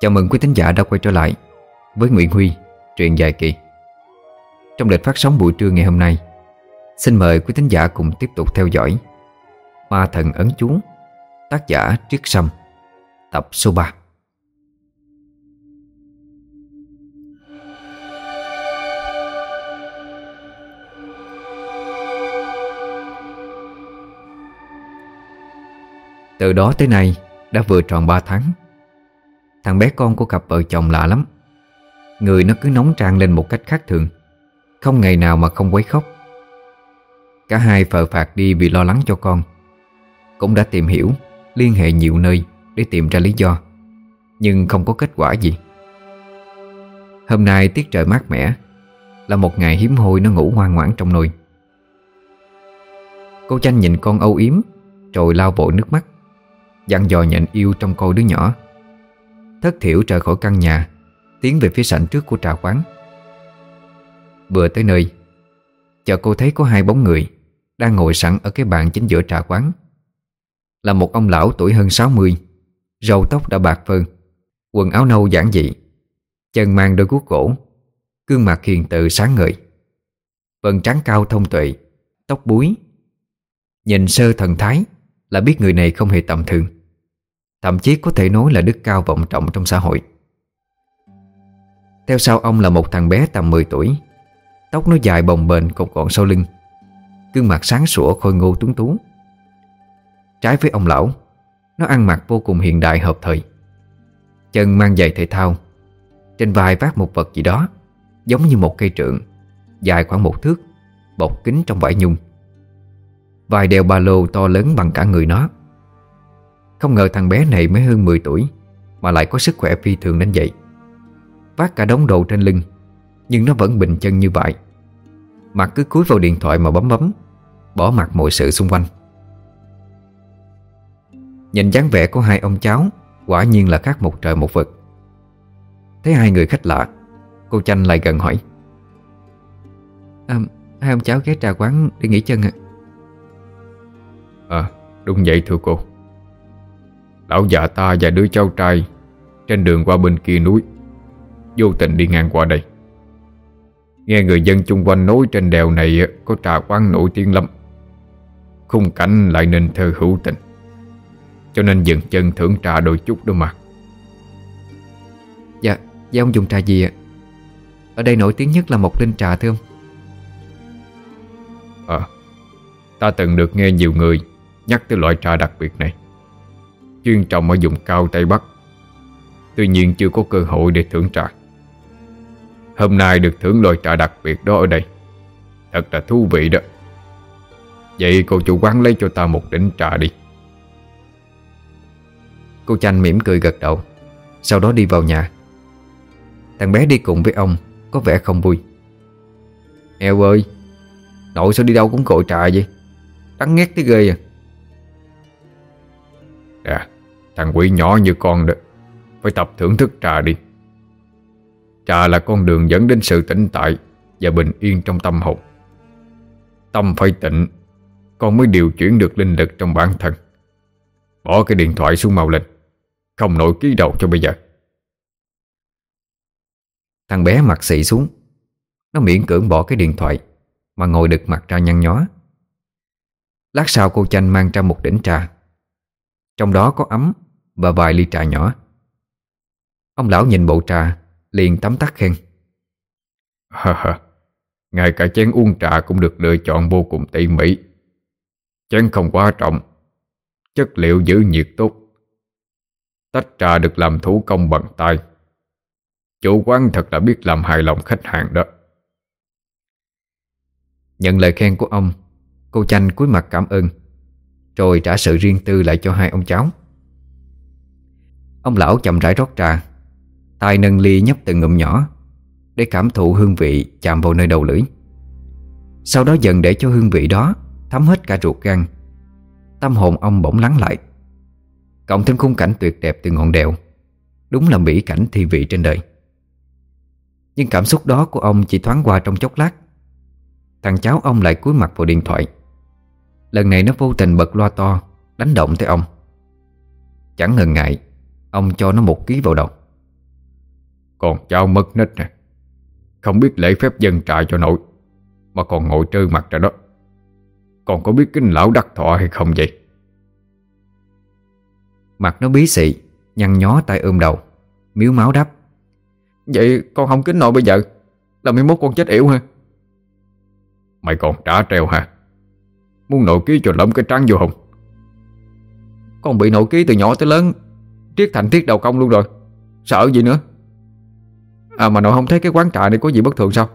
Chào mừng quý thính giả đã quay trở lại với Nguyễn Huy, truyện dài kỳ. Trong lịch phát sóng buổi trưa ngày hôm nay, xin mời quý thính giả cùng tiếp tục theo dõi Ma Thần Ấn Chú, tác giả Triết Sâm, tập số 3. Từ đó tới nay đã vừa tròn 3 tháng Thằng bé con của cặp vợ chồng lạ lắm. Người nó cứ nóng trang lên một cách khác thường. Không ngày nào mà không quấy khóc. Cả hai phờ phạt đi vì lo lắng cho con. Cũng đã tìm hiểu, Liên hệ nhiều nơi Để tìm ra lý do. Nhưng không có kết quả gì. Hôm nay tiết trời mát mẻ, Là một ngày hiếm hoi nó ngủ ngoan ngoãn trong nồi. Cô Chanh nhìn con âu yếm, Rồi lao vội nước mắt, Dặn dò nhận yêu trong cô đứa nhỏ. Thất thiểu rời khỏi căn nhà, Tiến về phía sảnh trước của trà quán. Vừa tới nơi Chợ cô thấy có hai bóng người Đang ngồi sẵn ở cái bàn chính giữa trà quán. Là một ông lão tuổi hơn 60 Râu tóc đã bạc phơn Quần áo nâu giản dị, Chân mang đôi guốc gỗ, Gương mặt hiền từ sáng ngời. Vần trắng cao thông tuệ, Tóc búi, Nhìn sơ thần thái Là biết người này không hề tầm thường. Thậm chí có thể nói là đức cao vọng trọng trong xã hội. Theo sau, ông là một thằng bé tầm 10 tuổi. Tóc nó dài bồng bềnh cột gọn sau lưng. Gương mặt sáng sủa, khôi ngô tuấn tú. Trái với ông lão, Nó ăn mặc vô cùng hiện đại hợp thời. Chân mang giày thể thao. Trên vai vác một vật gì đó, Giống như một cây trượng, Dài khoảng một thước, Bọc kính trong vải nhung. Vài đeo ba lô to lớn bằng cả người nó không ngờ thằng bé này mới hơn 10 tuổi Mà lại có sức khỏe phi thường đến vậy. Vác cả đống đồ trên lưng Nhưng nó vẫn bình chân như vậy. Mặt cứ cúi vào điện thoại mà bấm bấm Bỏ mặt mọi sự xung quanh. Nhìn dáng vẻ của hai ông cháu Quả nhiên là khác một trời một vực. Thấy hai người khách lạ Cô Chanh lại gần hỏi. À, Hai ông cháu ghé trà quán để nghỉ chân ạ. À đúng vậy thưa cô Lão già ta và đứa cháu trai Trên đường qua bên kia núi. Vô tình đi ngang qua đây. Nghe người dân chung quanh nói trên đèo này Có trà quán nổi tiếng lắm. Khung cảnh lại nên thơ hữu tình. Cho nên dừng chân thưởng trà đôi chút đó mà. Dạ, dạ ông dùng trà gì ạ? Ở đây nổi tiếng nhất là một linh trà thưa ông. À, ta từng được nghe nhiều người Nhắc tới loại trà đặc biệt này Chuyên trồng ở vùng cao Tây Bắc. Tuy nhiên chưa có cơ hội để thưởng trà. Hôm nay được thưởng loại trà đặc biệt đó ở đây. Thật là thú vị đó. Vậy cô chủ quán lấy cho ta một đỉnh trà đi. Cô Chanh mỉm cười gật đầu, Sau đó đi vào nhà. Thằng bé đi cùng với ông, Có vẻ không vui. Eo ơi, Nội sao đi đâu cũng cội trà vậy? Đắng ngét tới ghê à. À Thằng quỷ nhỏ như con đó. Phải tập thưởng thức trà đi. Trà là con đường dẫn đến sự tĩnh tại Và bình yên trong tâm hồn. Tâm phải tịnh, Con mới điều chuyển được linh lực trong bản thân. Bỏ cái điện thoại xuống màu lịch Không nổi ký đầu cho bây giờ. Thằng bé mặt xị xuống. Nó miễn cưỡng bỏ cái điện thoại Mà ngồi đực mặt ra nhăn nhó. Lát sau cô Chanh mang ra một đỉnh trà. Trong đó có ấm. Và vài ly trà nhỏ. Ông lão nhìn bộ trà Liền tắm tắt khen. Ngay cả chén uống trà cũng được lựa chọn vô cùng tỉ mỉ. Chén không quá trọng Chất liệu giữ nhiệt tốt. Tách trà được làm thủ công bằng tay. Chủ quán thật là biết làm hài lòng khách hàng đó. Nhận lời khen của ông Cô Chanh cúi mặt cảm ơn rồi trả sự riêng tư lại cho hai ông cháu Ông lão chậm rãi rót trà. Tay nâng ly nhấp từng ngụm nhỏ Để cảm thụ hương vị chạm vào nơi đầu lưỡi. Sau đó dần để cho hương vị đó Thấm hết cả ruột gan. Tâm hồn ông bỗng lắng lại. Cộng thêm khung cảnh tuyệt đẹp từ ngọn đèo. Đúng là mỹ cảnh thi vị trên đời. Nhưng cảm xúc đó của ông chỉ thoáng qua trong chốc lát. Thằng cháu ông lại cúi mặt vào điện thoại. Lần này nó vô tình bật loa to, Đánh động tới ông. Chẳng ngần ngại Ông cho nó một ký vào đầu. Còn cháu mất nết nè. Không biết lễ phép dân trại cho nội Mà còn ngồi trơ mặt ra đó. Còn có biết kính lão đắc thọ hay không vậy? Mặt nó bí xị Nhăn nhó tay ôm đầu Miếu máu đáp Vậy con không kính nội bây giờ Là mấy mốt con chết yểu ha. Mày còn trả treo hả? Muốn nội ký cho lẫm cái trắng vô không Con bị nội ký từ nhỏ tới lớn Triết thành thiết đầu công luôn rồi. Sợ gì nữa? À mà nội không thấy cái quán trà này có gì bất thường sao?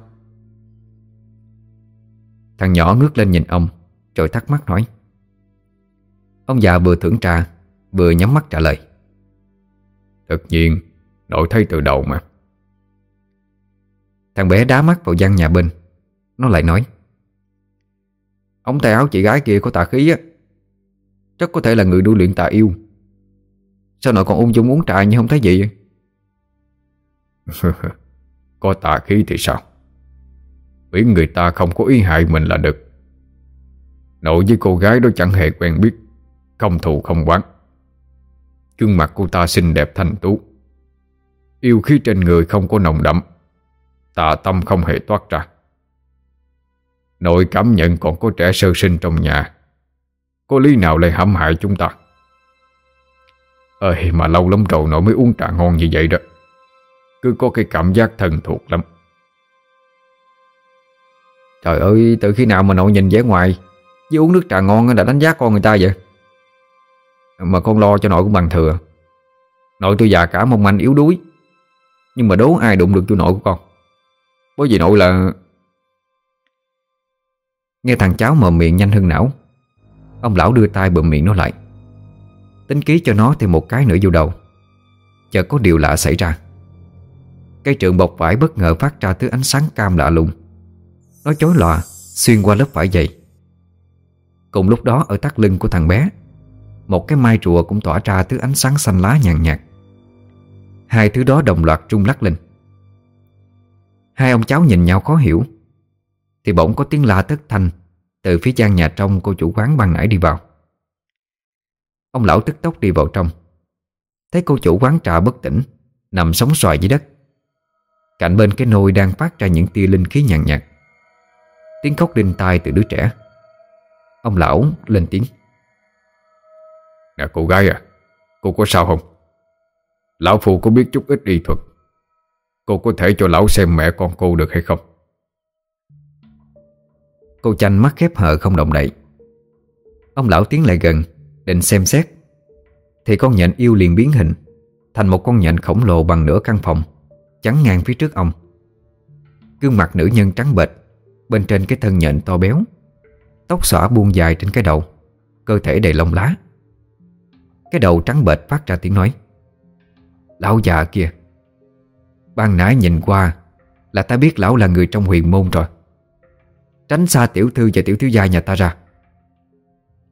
Thằng nhỏ ngước lên nhìn ông, Rồi thắc mắc hỏi Ông già vừa thưởng trà, Vừa nhắm mắt trả lời. Tất nhiên, Nội thấy từ đầu mà. Thằng bé đá mắt vào gian nhà bên. Nó lại nói. Ông tay áo chị gái kia có tà khí á. Chắc có thể là người đu luyện tà yêu. Sao nội còn ung dung uống trà như không thấy gì Có tà khí thì sao? Miễn người ta không có ý hại mình là được. Nội với cô gái đó chẳng hề quen biết, Không thù không quán Gương mặt cô ta xinh đẹp thanh tú. Yêu khí trên người không có nồng đậm, Tà tâm không hề toát ra. Nội cảm nhận còn có trẻ sơ sinh trong nhà. Có lý nào lại hãm hại chúng ta? Ờ, ơi mà lâu lắm rồi nội mới uống trà ngon như vậy đó. Cứ có cái cảm giác thân thuộc lắm. Trời ơi, từ khi nào mà nội nhìn vẻ ngoài, Với uống nước trà ngon đã đánh giá con người ta vậy? Mà con lo cho nội cũng bằng thừa. Nội tôi già cả, mong manh yếu đuối. Nhưng mà đố ai đụng được tôi nội của con? Bởi vì nội là Nghe thằng cháu mở miệng nhanh hơn não. Ông lão đưa tay bụm miệng nó lại. Tính ký cho nó thêm một cái nữa vô đầu. Chợt có điều lạ xảy ra. Cây trượng bọc vải bất ngờ phát ra thứ ánh sáng cam lạ lùng. Nó chối lòa, Xuyên qua lớp vải dày. Cùng lúc đó, ở tắt lưng của thằng bé, Một cái mai rùa cũng tỏa ra thứ ánh sáng xanh lá nhàn nhạt. Hai thứ đó đồng loạt trung lắc lên. Hai ông cháu nhìn nhau khó hiểu. Thì bỗng có tiếng la thất thanh Từ phía gian nhà trong cô chủ quán ban nãy đi vào. Ông lão tức tốc đi vào trong. Thấy cô chủ quán trà bất tỉnh Nằm sóng xoài dưới đất. Cạnh bên cái nôi đang phát ra những tia linh khí nhàn nhạt. Tiếng khóc đinh tai từ đứa trẻ. Ông lão lên tiếng. Nè cô gái à Cô có sao không? Lão Phu có biết chút ít y thuật. Cô có thể cho lão xem mẹ con cô được hay không? Cô chanh mắt khép hờ không động đậy. Ông lão tiến lại gần Định xem xét. Thì con nhện yêu liền biến hình, Thành một con nhện khổng lồ bằng nửa căn phòng, Chắn ngang phía trước ông. Gương mặt nữ nhân trắng bệch, Bên trên cái thân nhện to béo. Tóc xõa buông dài trên cái đầu, Cơ thể đầy lông lá. Cái đầu trắng bệch phát ra tiếng nói, Lão già kia, Ban nãy nhìn qua Là ta biết lão là người trong huyền môn rồi. Tránh xa tiểu thư và tiểu thiếu gia nhà ta ra.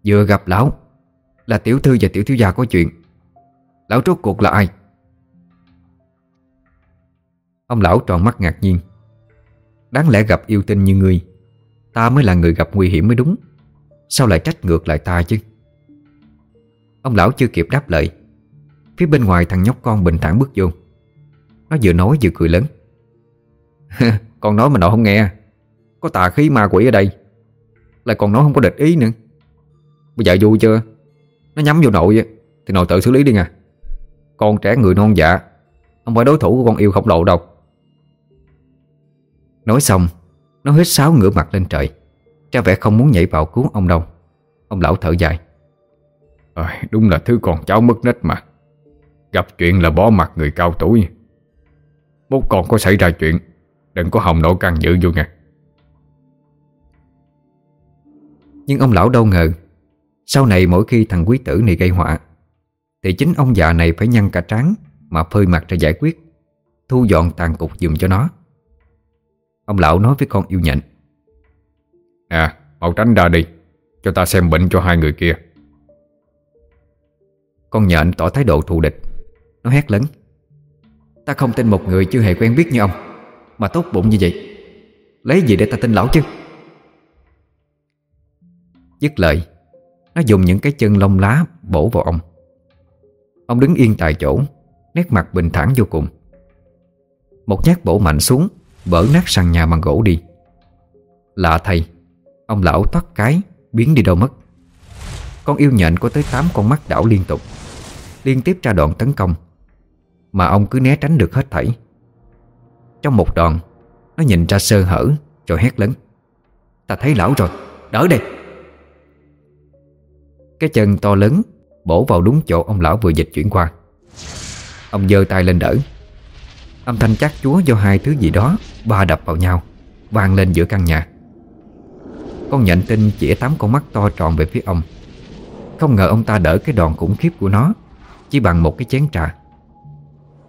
Vừa gặp lão là tiểu thư và tiểu thiếu gia có chuyện. Lão rốt cuộc là ai? Ông lão tròn mắt ngạc nhiên. Đáng lẽ gặp yêu tinh như ngươi, Ta mới là người gặp nguy hiểm mới đúng. Sao lại trách ngược lại ta chứ? Ông lão chưa kịp đáp lời, Phía bên ngoài thằng nhóc con bình thản bước vô. Nó vừa nói vừa cười lớn. Con nói mà nội không nghe, Có tà khí ma quỷ ở đây. Lại còn nói không có địch ý nữa. Bây giờ vui chưa? Nó nhắm vô nội Thì nội tự xử lý đi nha Con trẻ người non dạ Không phải đối thủ của con yêu khổng lồ đâu. Nói xong Nó hít sáo ngửa mặt lên trời. Ra vẻ không muốn nhảy vào cứu ông đâu. Ông lão thở dài. À, Đúng là thứ con cháu mất nết mà. Gặp chuyện là bó mặt người cao tuổi. Mốt còn có xảy ra chuyện Đừng có hồng nổ căn dự vô nha Nhưng ông lão đâu ngờ Sau này mỗi khi thằng quý tử này gây họa Thì chính ông già này phải nhăn cả trán Mà phơi mặt ra giải quyết Thu dọn tàn cục dùm cho nó. Ông lão nói với con yêu nhện À mau tránh ra đi Cho ta xem bệnh cho hai người kia. Con nhện tỏ thái độ thù địch Nó hét lớn Ta không tin một người chưa hề quen biết như ông Mà tốt bụng như vậy. Lấy gì để ta tin lão chứ? Dứt lời nó dùng những cái chân lông lá bổ vào ông. Ông đứng yên tại chỗ Nét mặt bình thản vô cùng. Một nhát bổ mạnh xuống Vỡ nát sàn nhà bằng gỗ đi. Lạ thầy Ông lão thoát cái biến đi đâu mất. Con yêu nhện có tới 8 con mắt đảo liên tục. Liên tiếp ra đoạn tấn công Mà ông cứ né tránh được hết thảy. Trong một đoạn, Nó nhìn ra sơ hở Rồi hét lớn. Ta thấy lão rồi, đỡ đây. Cái chân to lớn, Bổ vào đúng chỗ ông lão vừa dịch chuyển qua. Ông giơ tay lên đỡ. Âm thanh chắc chúa do hai thứ gì đó Ba đập vào nhau, vang lên giữa căn nhà. Con nhện tinh chỉ tám con mắt to tròn về phía ông. Không ngờ ông ta đỡ cái đòn khủng khiếp của nó, Chỉ bằng một cái chén trà.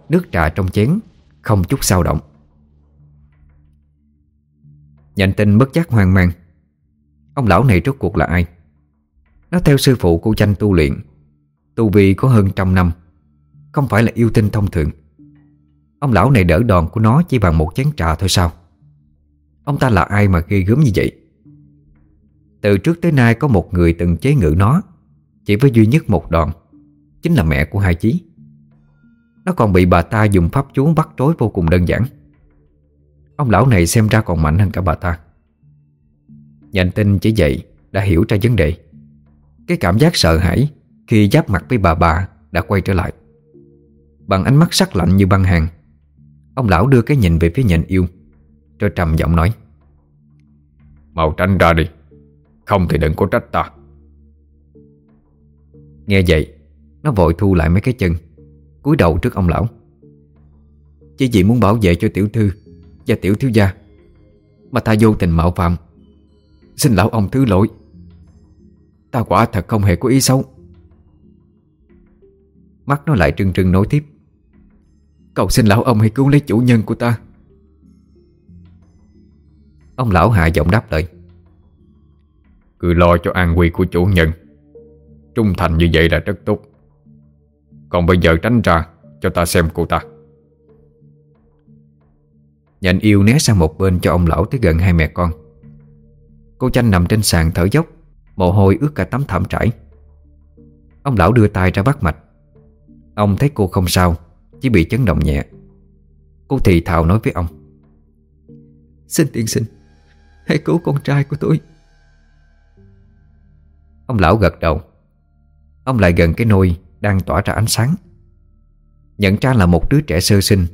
Nước trà trong chén Không chút sao động. Nhện tinh bất giác hoang mang. Ông lão này rốt cuộc là ai? Nó theo sư phụ cô tranh tu luyện. Tu vi có hơn trăm năm. Không phải là yêu tinh thông thường. Ông lão này đỡ đòn của nó chỉ bằng một chén trà thôi sao? Ông ta là ai mà ghê gớm như vậy? Từ trước tới nay có một người từng chế ngự nó, Chỉ với duy nhất một đòn, Chính là mẹ của hai chí. Nó còn bị bà ta dùng pháp chú bắt trối vô cùng đơn giản. Ông lão này xem ra còn mạnh hơn cả bà ta. Nhận tin chỉ vậy Đã hiểu ra vấn đề. Cái cảm giác sợ hãi Khi giáp mặt với bà bà Đã quay trở lại. Bằng ánh mắt sắc lạnh như băng hàng Ông lão đưa cái nhìn về phía nhện yêu Rồi trầm giọng nói. Mau tránh ra đi Không thì đừng có trách ta. Nghe vậy Nó vội thu lại mấy cái chân cúi đầu trước ông lão. Chỉ vì muốn bảo vệ cho tiểu thư Và tiểu thiếu gia Mà ta vô tình mạo phạm. Xin lão ông thứ lỗi Ta quả thật không hề có ý xấu. Mắt nó lại trưng trưng nói tiếp. Cầu xin lão ông hãy cứu lấy chủ nhân của ta. Ông lão hạ giọng đáp lời. Cứ lo cho an nguy của chủ nhân. Trung thành như vậy là rất tốt. Còn bây giờ tránh ra, Cho ta xem cô ta. Nhành yêu né sang một bên cho ông lão tới gần hai mẹ con. Cô chanh nằm trên sàn thở dốc. Mồ hôi ướt cả tấm thảm trải. Ông lão đưa tay ra bắt mạch. Ông thấy cô không sao Chỉ bị chấn động nhẹ. Cô thì thào nói với ông. Xin tiên sinh Hãy cứu con trai của tôi. Ông lão gật đầu. Ông lại gần cái nôi Đang tỏa ra ánh sáng. Nhận ra là một đứa trẻ sơ sinh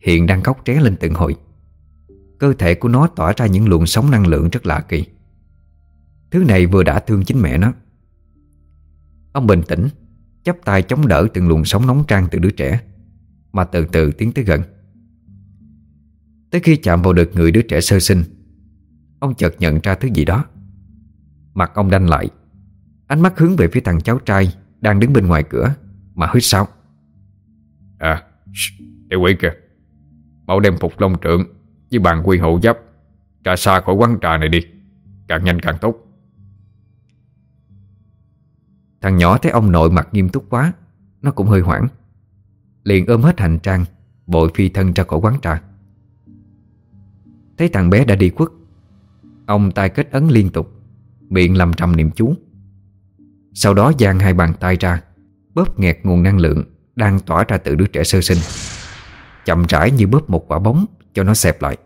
Hiện đang khóc tré lên từng hồi. Cơ thể của nó tỏa ra những luồng sống năng lượng rất lạ kỳ Thứ này vừa đã thương chính mẹ nó. Ông bình tĩnh, chắp tay chống đỡ từng luồng sóng nóng trang từ đứa trẻ, Mà từ từ tiến tới gần. Tới khi chạm vào được người đứa trẻ sơ sinh, Ông chợt nhận ra thứ gì đó. Mặt ông đanh lại, Ánh mắt hướng về phía thằng cháu trai Đang đứng bên ngoài cửa, Mà hít sao À Để quỷ kìa. Bảo đem phục long trượng Với bàn quy hộ giáp Trà xa khỏi quán trà này đi. Càng nhanh càng tốt. Thằng nhỏ thấy ông nội mặt nghiêm túc quá, Nó cũng hơi hoảng. Liền ôm hết hành trang Vội phi thân ra khỏi quán trà. Thấy thằng bé đã đi khuất, Ông tay kết ấn liên tục, Miệng lầm trầm niệm chú. Sau đó giang hai bàn tay ra, Bóp nghẹt nguồn năng lượng Đang tỏa ra từ đứa trẻ sơ sinh. Chậm rãi như bóp một quả bóng Cho nó xẹp lại.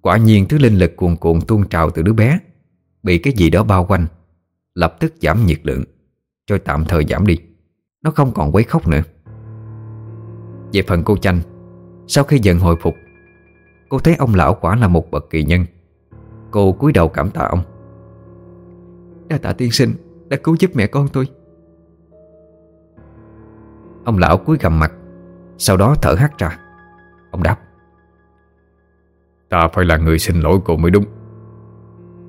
Quả nhiên thứ linh lực cuồn cuộn tuôn trào từ đứa bé, Bị cái gì đó bao quanh. Lập tức giảm nhiệt lượng. Rồi tạm thời giảm đi. Nó không còn quấy khóc nữa. Về phần cô chanh Sau khi dần hồi phục Cô thấy ông lão quả là một bậc kỳ nhân. Cô cúi đầu cảm tạ ông. Đa tạ tiên sinh Đã cứu giúp mẹ con tôi. Ông lão cúi gầm mặt Sau đó thở hắt ra. Ông đáp Ta phải là người xin lỗi cô mới đúng.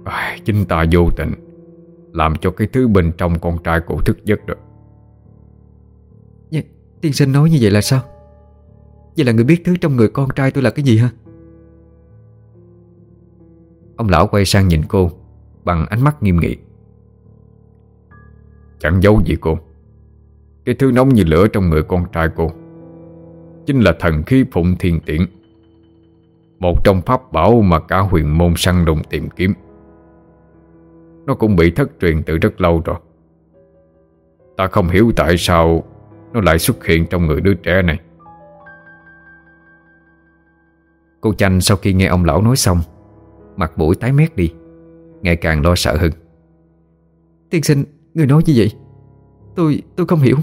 À, Chính ta vô tình làm cho cái thứ bên trong con trai cô thức giấc rồi dạ, Tiên sinh nói như vậy là sao? Vậy là người biết thứ trong người con trai tôi là cái gì hả? Ông lão quay sang nhìn cô Bằng ánh mắt nghiêm nghị. Chẳng giấu gì cô. Cái thứ nóng như lửa trong người con trai cô Chính là thần khí phụng thiên tiện Một trong pháp bảo mà cả huyền môn săn đùng tìm kiếm Nó cũng bị thất truyền từ rất lâu rồi Ta không hiểu tại sao Nó lại xuất hiện trong người đứa trẻ này Cô Chanh sau khi nghe ông lão nói xong Mặt mũi tái mét đi Ngày càng lo sợ hơn Tiên sinh, người nói gì vậy? Tôi, tôi không hiểu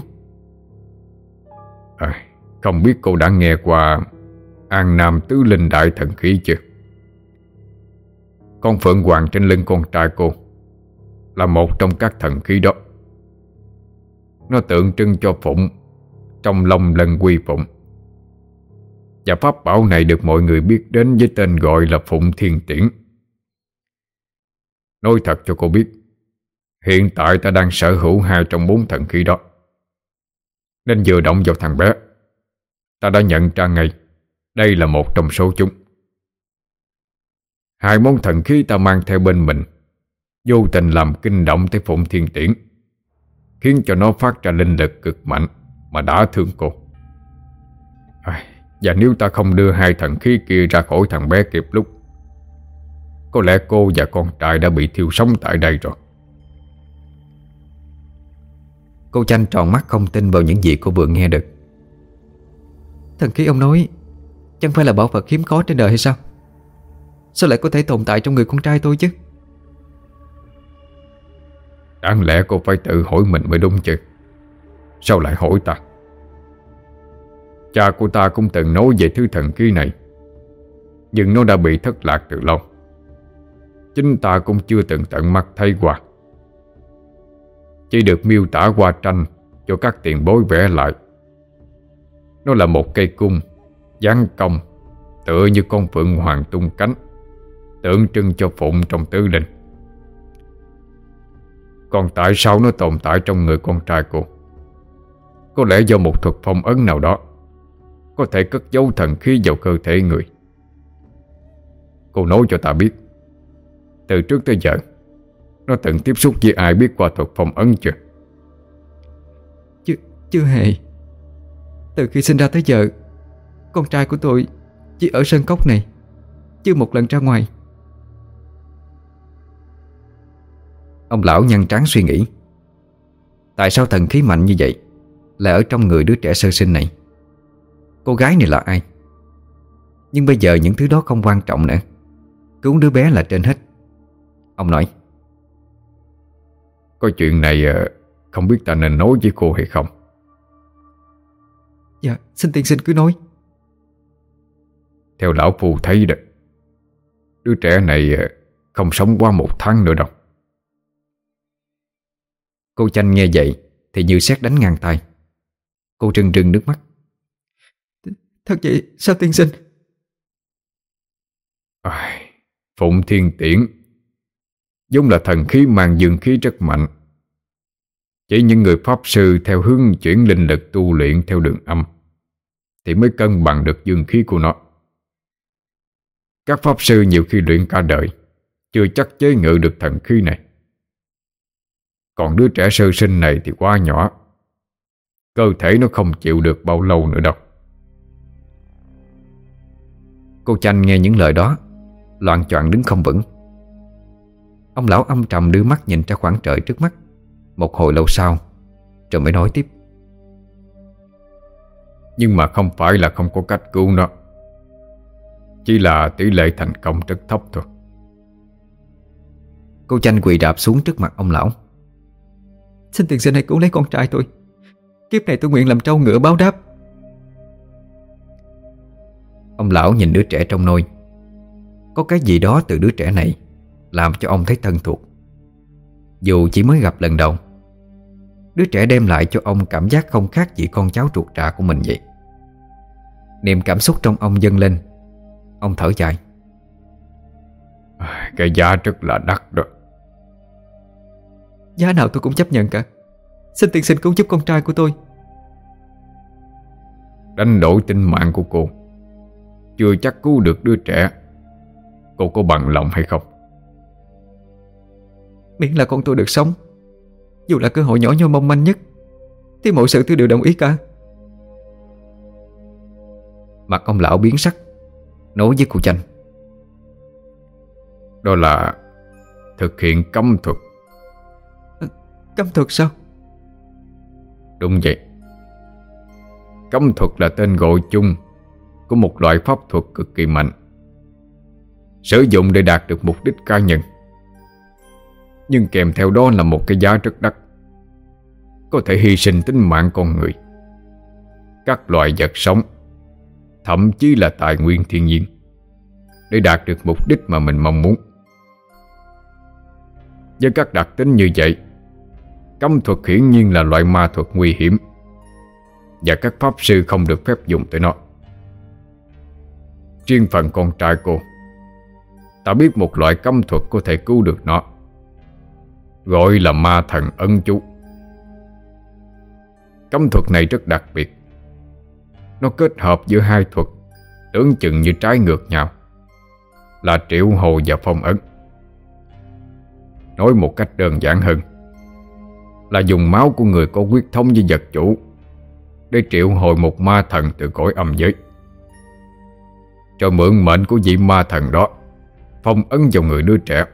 à, Không biết cô đã nghe qua An Nam Tứ Linh Đại Thần Khí chưa? Con Phượng Hoàng trên lưng con trai cô là một trong các thần khí đó. Nó tượng trưng cho Phụng, Trong lòng lần quy Phụng. Và pháp bảo này được mọi người biết đến với tên gọi là Phụng Thiên Tiễn. Nói thật cho cô biết, Hiện tại ta đang sở hữu hai trong bốn thần khí đó. Nên vừa động vào thằng bé, Ta đã nhận ra ngay, Đây là một trong số chúng. Hai món thần khí ta mang theo bên mình Vô tình làm kinh động tới Phụng Thiên Tiễn Khiến cho nó phát ra linh lực cực mạnh Mà đã thương cô. À, Và nếu ta không đưa hai thần khí kia ra khỏi thằng bé kịp lúc Có lẽ cô và con trai đã bị thiêu sống tại đây rồi. Cô Chanh tròn mắt không tin vào những gì cô vừa nghe được. Thần khí ông nói Chẳng phải là bảo vật hiếm có trên đời hay sao? Sao lại có thể tồn tại trong người con trai tôi chứ? Đáng lẽ cô phải tự hỏi mình mới đúng chứ. Sao lại hỏi ta? Cha của ta cũng từng nói về thứ thần khí này, Nhưng nó đã bị thất lạc từ lâu. Chính ta cũng chưa từng tận mắt thấy qua. Chỉ được miêu tả qua tranh Cho các tiền bối vẽ lại. Nó là một cây cung, dáng cong, Tựa như con phượng hoàng tung cánh, Tượng trưng cho phụng trong tứ linh. Còn tại sao nó tồn tại trong người con trai cô? Có lẽ do một thuật phong ấn nào đó Có thể cất giấu thần khí vào cơ thể người. Cô nói cho ta biết Từ trước tới giờ Nó từng tiếp xúc với ai biết qua thuật phong ấn chưa? Chưa, chưa hề. Từ khi sinh ra tới giờ Con trai của tôi Chỉ ở sân cốc này Chưa một lần ra ngoài. Ông lão nhăn trán suy nghĩ. Tại sao thần khí mạnh như vậy Lại ở trong người đứa trẻ sơ sinh này? Cô gái này là ai? Nhưng bây giờ những thứ đó không quan trọng nữa. Cứu đứa bé là trên hết. Ông nói. Có chuyện này ờ, không biết ta nên nói với cô hay không? Dạ xin tiên sinh cứ nói. Theo lão phù thấy đó Đứa trẻ này ờ, không sống qua một tháng nữa đâu Cô Chanh nghe vậy Thì như xét đánh ngang tay. Cô trừng trừng nước mắt. Thật vậy sao tiên sinh? À, Phụng thiên tiễn. Giống là thần khí mang dương khí rất mạnh. Chỉ những người pháp sư Theo hướng chuyển linh lực tu luyện Theo đường âm Thì mới cân bằng được dương khí của nó. Các pháp sư nhiều khi luyện cả đời Chưa chắc chế ngự được thần khí này còn đứa trẻ sơ sinh này thì quá nhỏ. Cơ thể nó không chịu được bao lâu nữa đâu. Cô Chanh nghe những lời đó, Loạn choạng đứng không vững. Ông lão âm trầm đưa mắt nhìn ra khoảng trời trước mắt. Một hồi lâu sau, Rồi mới nói tiếp. Nhưng mà không phải là không có cách cứu nó. Chỉ là tỷ lệ thành công rất thấp thôi. Cô Chanh quỳ đạp xuống trước mặt ông lão. Xin tiền sinh hãy cứu lấy con trai tôi. Kiếp này tôi nguyện làm trâu ngựa báo đáp. Ông lão nhìn đứa trẻ trong nôi. Có cái gì đó từ đứa trẻ này Làm cho ông thấy thân thuộc. Dù chỉ mới gặp lần đầu Đứa trẻ đem lại cho ông cảm giác không khác gì con cháu ruột trà của mình vậy. Niềm cảm xúc trong ông dâng lên. Ông thở dài. Cái giá rất là đắt đó Giá nào tôi cũng chấp nhận cả. Xin tiền sinh cứu giúp con trai của tôi. Đánh đổi tính mạng của cô. Chưa chắc cứu được đứa trẻ. Cô có bằng lòng hay không? Miễn là con tôi được sống. Dù là cơ hội nhỏ nhoi mong manh nhất Thì mọi sự tôi đều đồng ý cả. Mặt ông lão biến sắc Nói với cô Chanh. Đó là Thực hiện cấm thuật Cấm thuật sao? Đúng vậy. Cấm thuật là tên gọi chung Của một loại pháp thuật cực kỳ mạnh, Sử dụng để đạt được mục đích cá nhân. Nhưng kèm theo đó là một cái giá rất đắt, Có thể hy sinh tính mạng con người, Các loại vật sống, Thậm chí là tài nguyên thiên nhiên, Để đạt được mục đích mà mình mong muốn. Với các đặc tính như vậy Cấm thuật hiển nhiên là loại ma thuật nguy hiểm, Và các pháp sư không được phép dùng tới nó. Riêng phần con trai cô, Ta biết một loại cấm thuật có thể cứu được nó, Gọi là ma thần ân chú. Cấm thuật này rất đặc biệt, Nó kết hợp giữa hai thuật, Tưởng chừng như trái ngược nhau, Là triệu hồ và phong ấn. Nói một cách đơn giản hơn là dùng máu của người có quyết thống với vật chủ Để triệu hồi một ma thần từ cõi âm giới. Cho mượn mệnh của vị ma thần đó, Phong ấn vào người đứa trẻ.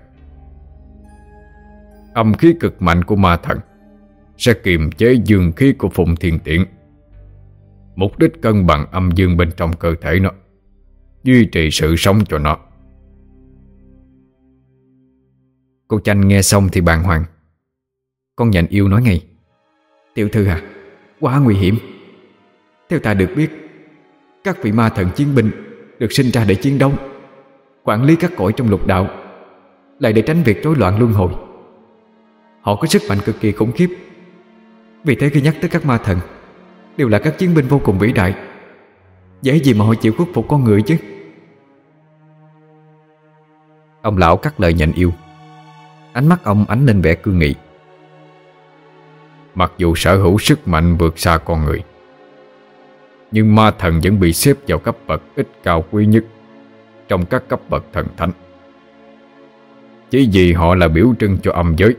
Âm khí cực mạnh của ma thần Sẽ kiềm chế dương khí của phụng thiên tiện Mục đích cân bằng âm dương bên trong cơ thể nó, Duy trì sự sống cho nó. Cô Chanh nghe xong thì bàng hoàng. Con nhện yêu nói ngay, Tiểu thư à Quá nguy hiểm. Theo ta được biết, Các vị ma thần chiến binh Được sinh ra để chiến đấu, Quản lý các cõi trong lục đạo, Lại để tránh việc rối loạn luân hồi. Họ có sức mạnh cực kỳ khủng khiếp. Vì thế khi nhắc tới các ma thần, Đều là các chiến binh vô cùng vĩ đại. Dễ gì mà họ chịu khuất phục con người chứ? Ông lão cắt lời nhện yêu. Ánh mắt ông ánh lên vẻ cương nghị. Mặc dù sở hữu sức mạnh vượt xa con người, Nhưng ma thần vẫn bị xếp vào cấp bậc ít cao quý nhất Trong các cấp bậc thần thánh. Chỉ vì họ là biểu trưng cho âm giới,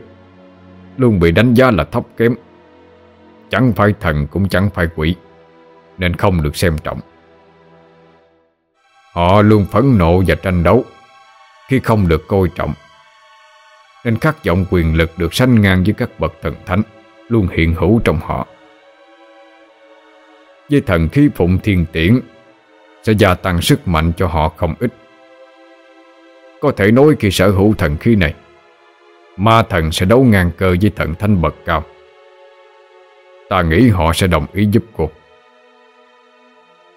Luôn bị đánh giá là thấp kém. Chẳng phải thần cũng chẳng phải quỷ, Nên không được xem trọng. Họ luôn phẫn nộ và tranh đấu Khi không được coi trọng, Nên khát vọng quyền lực được sanh ngang với các bậc thần thánh. Luôn hiện hữu trong họ. Với thần khí phụng thiên tiễn, Sẽ gia tăng sức mạnh cho họ không ít. Có thể nói khi sở hữu thần khí này, Ma thần sẽ đấu ngang cơ với thần thanh bậc cao. Ta nghĩ họ sẽ đồng ý giúp cô.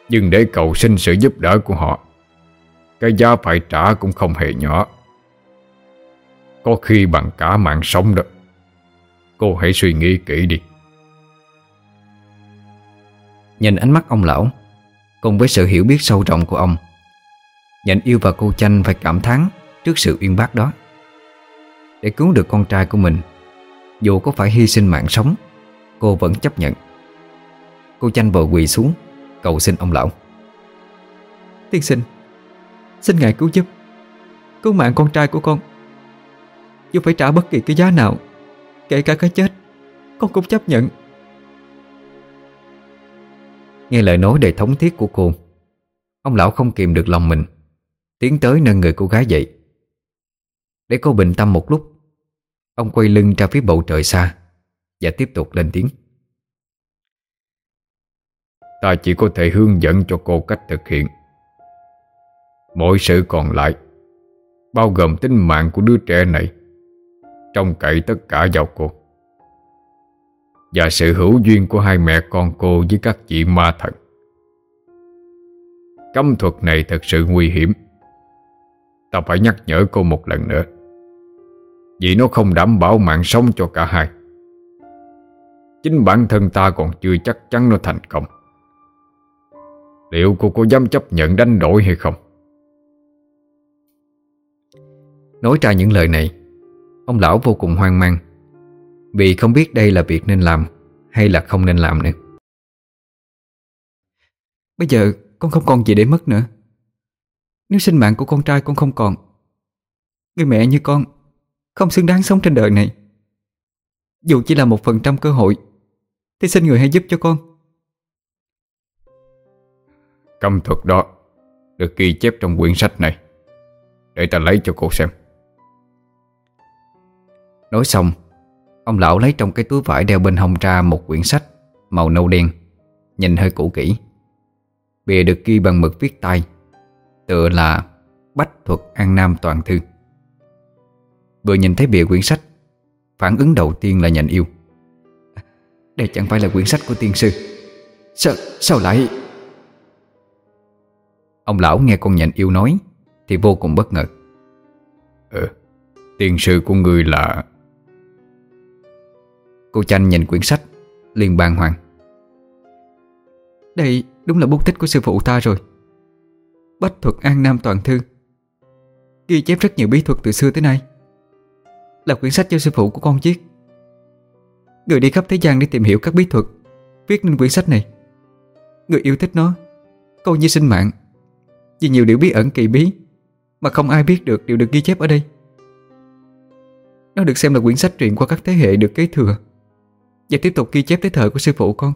Nhưng để cầu xin sự giúp đỡ của họ, Cái giá phải trả cũng không hề nhỏ. Có khi bằng cả mạng sống đó. Cô hãy suy nghĩ kỹ đi. Nhìn ánh mắt ông lão Cùng với sự hiểu biết sâu rộng của ông Nhện yêu và cô chanh phải cảm thán Trước sự uyên bác đó. Để cứu được con trai của mình Dù có phải hy sinh mạng sống Cô vẫn chấp nhận. Cô chanh vội quỳ xuống Cầu xin ông lão. Tiên sinh Xin ngài cứu giúp. Cứu mạng con trai của con. Dù phải trả bất kỳ cái giá nào Kể cả cái chết Con cũng chấp nhận. Nghe lời nói đầy thống thiết của cô Ông lão không kìm được lòng mình Tiến tới nâng người cô gái dậy. Để cô bình tâm một lúc Ông quay lưng ra phía bầu trời xa Và tiếp tục lên tiếng. Ta chỉ có thể hướng dẫn cho cô cách thực hiện. Mọi sự còn lại Bao gồm tính mạng của đứa trẻ này Trông cậy tất cả vào cô Và sự hữu duyên của hai mẹ con cô với các chị ma thần. Cấm thuật này thật sự nguy hiểm. Ta phải nhắc nhở cô một lần nữa. Vì nó không đảm bảo mạng sống cho cả hai. Chính bản thân ta còn chưa chắc chắn nó thành công. Liệu cô có dám chấp nhận đánh đổi hay không? Nói ra những lời này Ông lão vô cùng hoang mang. Vì không biết đây là việc nên làm Hay là không nên làm nữa. Bây giờ con không còn gì để mất nữa. Nếu sinh mạng của con trai con không còn Người mẹ như con Không xứng đáng sống trên đời này. Dù chỉ là một phần trăm cơ hội Thì xin người hãy giúp cho con. Cấm thuật đó Được ghi chép trong quyển sách này. Để ta lấy cho cô xem Nói xong Ông lão lấy trong cái túi vải đeo bên hông ra Một quyển sách màu nâu đen Nhìn hơi cũ kỹ. Bìa được ghi bằng mực viết tay Tựa là Bách thuật An Nam toàn thư. Vừa nhìn thấy bìa quyển sách Phản ứng đầu tiên là nhận yêu. Đây chẳng phải là quyển sách của tiên sư. Sao, sao lại? Ông lão nghe con nhện yêu nói Thì vô cùng bất ngờ. Ừ Tiên sư của người là Cô Chanh nhìn quyển sách, liền bàng hoàng. Đây đúng là bút tích của sư phụ ta rồi. Bách thuật An Nam Toàn Thư. Ghi chép rất nhiều bí thuật từ xưa tới nay. Là quyển sách cho sư phụ của con viết. Người đi khắp thế gian để tìm hiểu các bí thuật, Viết nên quyển sách này. Người yêu thích nó Câu như sinh mạng. Vì nhiều điều bí ẩn kỳ bí, Mà không ai biết được đều được ghi chép ở đây. Nó được xem là quyển sách truyền qua các thế hệ được kế thừa. Và tiếp tục ghi chép tới thời của sư phụ con.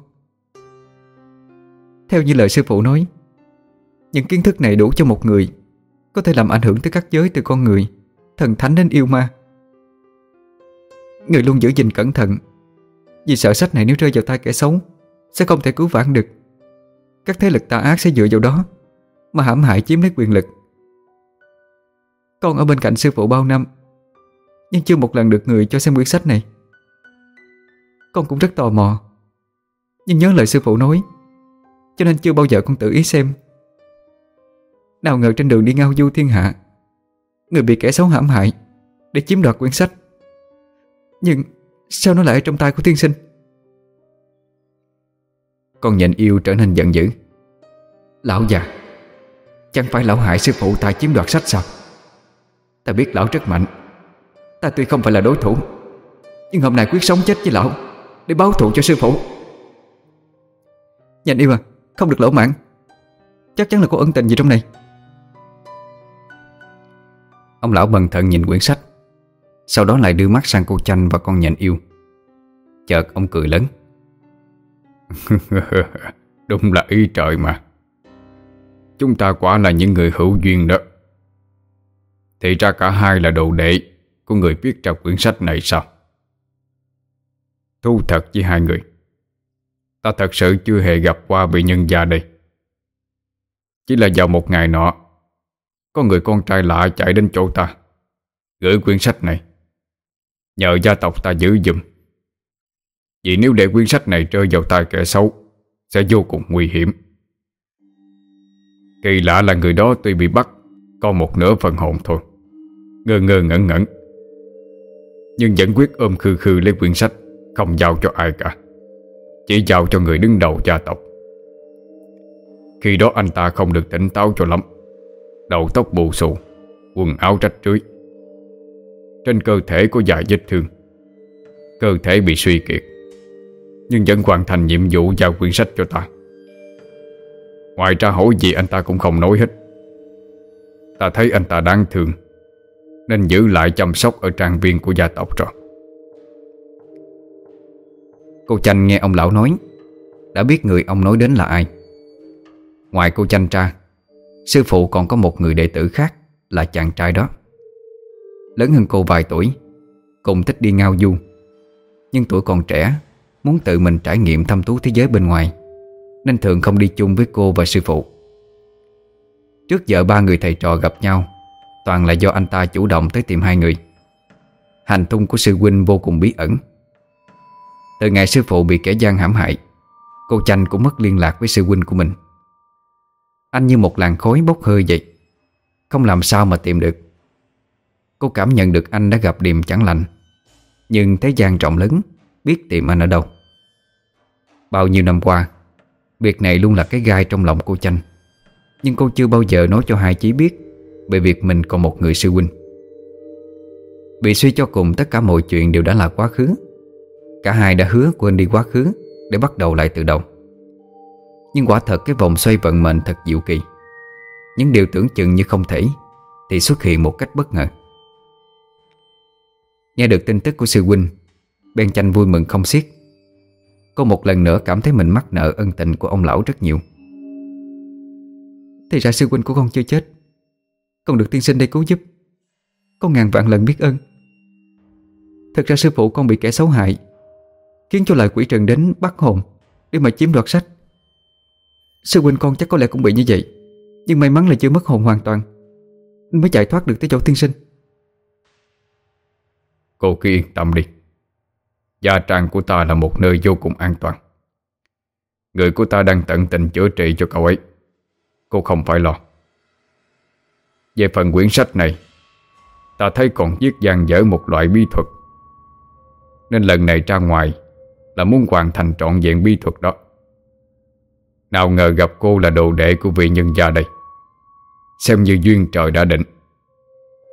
Theo như lời sư phụ nói, Những kiến thức này đủ cho một người Có thể làm ảnh hưởng tới các giới từ con người, Thần thánh đến yêu ma. Người luôn giữ gìn cẩn thận, Vì sợ sách này nếu rơi vào tay kẻ xấu, Sẽ không thể cứu vãn được. Các thế lực tà ác sẽ dựa vào đó Mà hãm hại chiếm lấy quyền lực. Con ở bên cạnh sư phụ bao năm, Nhưng chưa một lần được người cho xem quyển sách này. Con cũng rất tò mò. Nhưng nhớ lời sư phụ nói, Cho nên chưa bao giờ con tự ý xem. Nào ngờ trên đường đi ngao du thiên hạ, Người bị kẻ xấu hãm hại Để chiếm đoạt quyển sách. Nhưng sao nó lại ở trong tay của tiên sinh? Con nhện yêu trở nên giận dữ. Lão già, Chẳng phải lão hại sư phụ ta chiếm đoạt sách sao? Ta biết lão rất mạnh, Ta tuy không phải là đối thủ, Nhưng hôm nay quyết sống chết với lão. Để báo thù cho sư phụ. Nhanh yêu mà Không được lỗ mãn Chắc chắn là có ân tình gì trong này. Ông lão bần thần nhìn quyển sách, Sau đó lại đưa mắt sang cô chanh và con nhện yêu. Chợt ông cười lớn. Đúng là ý trời mà. Chúng ta quả là những người hữu duyên đó. Thì ra cả hai là đồ đệ Của người viết ra quyển sách này sao? Thú thật với hai người. Ta thật sự chưa hề gặp qua vị nhân gia đây. Chỉ là vào một ngày nọ, Có người con trai lạ chạy đến chỗ ta, Gửi quyển sách này. Nhờ gia tộc ta giữ giùm. Vì nếu để quyển sách này rơi vào tay kẻ xấu, Sẽ vô cùng nguy hiểm. Kỳ lạ là người đó tuy bị bắt Còn một nửa phần hồn thôi. Ngơ ngơ ngẩn ngẩn. Nhưng vẫn quyết ôm khư khư lấy quyển sách. Không giao cho ai cả. Chỉ giao cho người đứng đầu gia tộc. Khi đó anh ta không được tỉnh táo cho lắm. Đầu tóc bù xù, Quần áo rách rưới. Trên cơ thể có vài vết thương. Cơ thể bị suy kiệt. Nhưng vẫn hoàn thành nhiệm vụ giao quyển sách cho ta. Ngoài ra hỏi gì anh ta cũng không nói hết. Ta thấy anh ta đáng thương, Nên giữ lại chăm sóc Ở trang viên của gia tộc rồi. Cô Chanh nghe ông lão nói, Đã biết người ông nói đến là ai. Ngoài cô Chanh ra, Sư phụ còn có một người đệ tử khác Là chàng trai đó. Lớn hơn cô vài tuổi, Cùng thích đi ngao du, Nhưng tuổi còn trẻ, Muốn tự mình trải nghiệm thăm thú thế giới bên ngoài, Nên thường không đi chung với cô và sư phụ. Trước giờ ba người thầy trò gặp nhau, Toàn là do anh ta chủ động tới tìm hai người. Hành tung của sư huynh vô cùng bí ẩn. Từ ngày sư phụ bị kẻ gian hãm hại, Cô Chanh cũng mất liên lạc với sư huynh của mình. Anh như một làn khói bốc hơi vậy, Không làm sao mà tìm được. Cô cảm nhận được anh đã gặp điểm chẳng lành, Nhưng thế gian rộng lớn, Biết tìm anh ở đâu. Bao nhiêu năm qua, Việc này luôn là cái gai trong lòng cô Chanh, Nhưng cô chưa bao giờ nói cho hai chí biết Về việc mình còn một người sư huynh. Bị suy cho cùng tất cả mọi chuyện đều đã là quá khứ Cả hai đã hứa quên đi quá khứ Để bắt đầu lại từ đầu. Nhưng quả thật cái vòng xoay vận mệnh thật diệu kỳ. Những điều tưởng chừng như không thể, Thì xuất hiện một cách bất ngờ. Nghe được tin tức của sư huynh, Ben chanh vui mừng không xiết. Cô một lần nữa cảm thấy mình mắc nợ ân tình của ông lão rất nhiều. Thì ra sư huynh của con chưa chết. Con được tiên sinh đây cứu giúp. Con ngàn vạn lần biết ơn. Thật ra sư phụ con bị kẻ xấu hại Khiến cho lời quỷ trần đến bắt hồn Để mà chiếm đoạt sách. Sư huynh con chắc có lẽ cũng bị như vậy, Nhưng may mắn là chưa mất hồn hoàn toàn Mới chạy thoát được tới chỗ tiên sinh. Cô cứ yên tâm đi. Gia trang của ta là một nơi vô cùng an toàn. Người của ta đang tận tình chữa trị cho cậu ấy. Cô không phải lo. Về phần quyển sách này, Ta thấy còn viết dàn dở một loại bí thuật. Nên lần này ra ngoài là muốn hoàn thành trọn vẹn bí thuật đó. Nào ngờ gặp cô là đồ đệ của vị nhân gia đây. Xem như duyên trời đã định.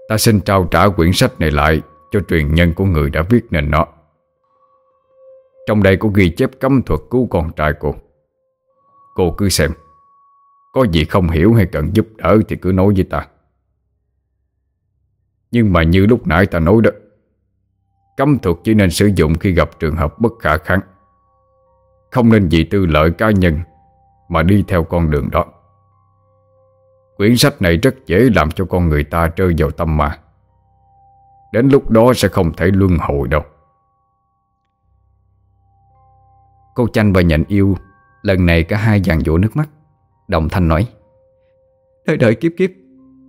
Ta xin trao trả quyển sách này lại Cho truyền nhân của người đã viết nên nó. Trong đây có ghi chép cấm thuật cứu con trai cô. Cô cứ xem. Có gì không hiểu hay cần giúp đỡ Thì cứ nói với ta. Nhưng mà như lúc nãy ta nói đó Cấm thuật chỉ nên sử dụng khi gặp trường hợp bất khả kháng. Không nên vì tư lợi cá nhân Mà đi theo con đường đó. Quyển sách này rất dễ làm cho con người ta rơi vào tâm ma. Đến lúc đó sẽ không thể luân hồi đâu. Cô Chanh và nhận yêu, Lần này cả hai dàn dỗ nước mắt. Đồng thanh nói Đời đời kiếp kiếp,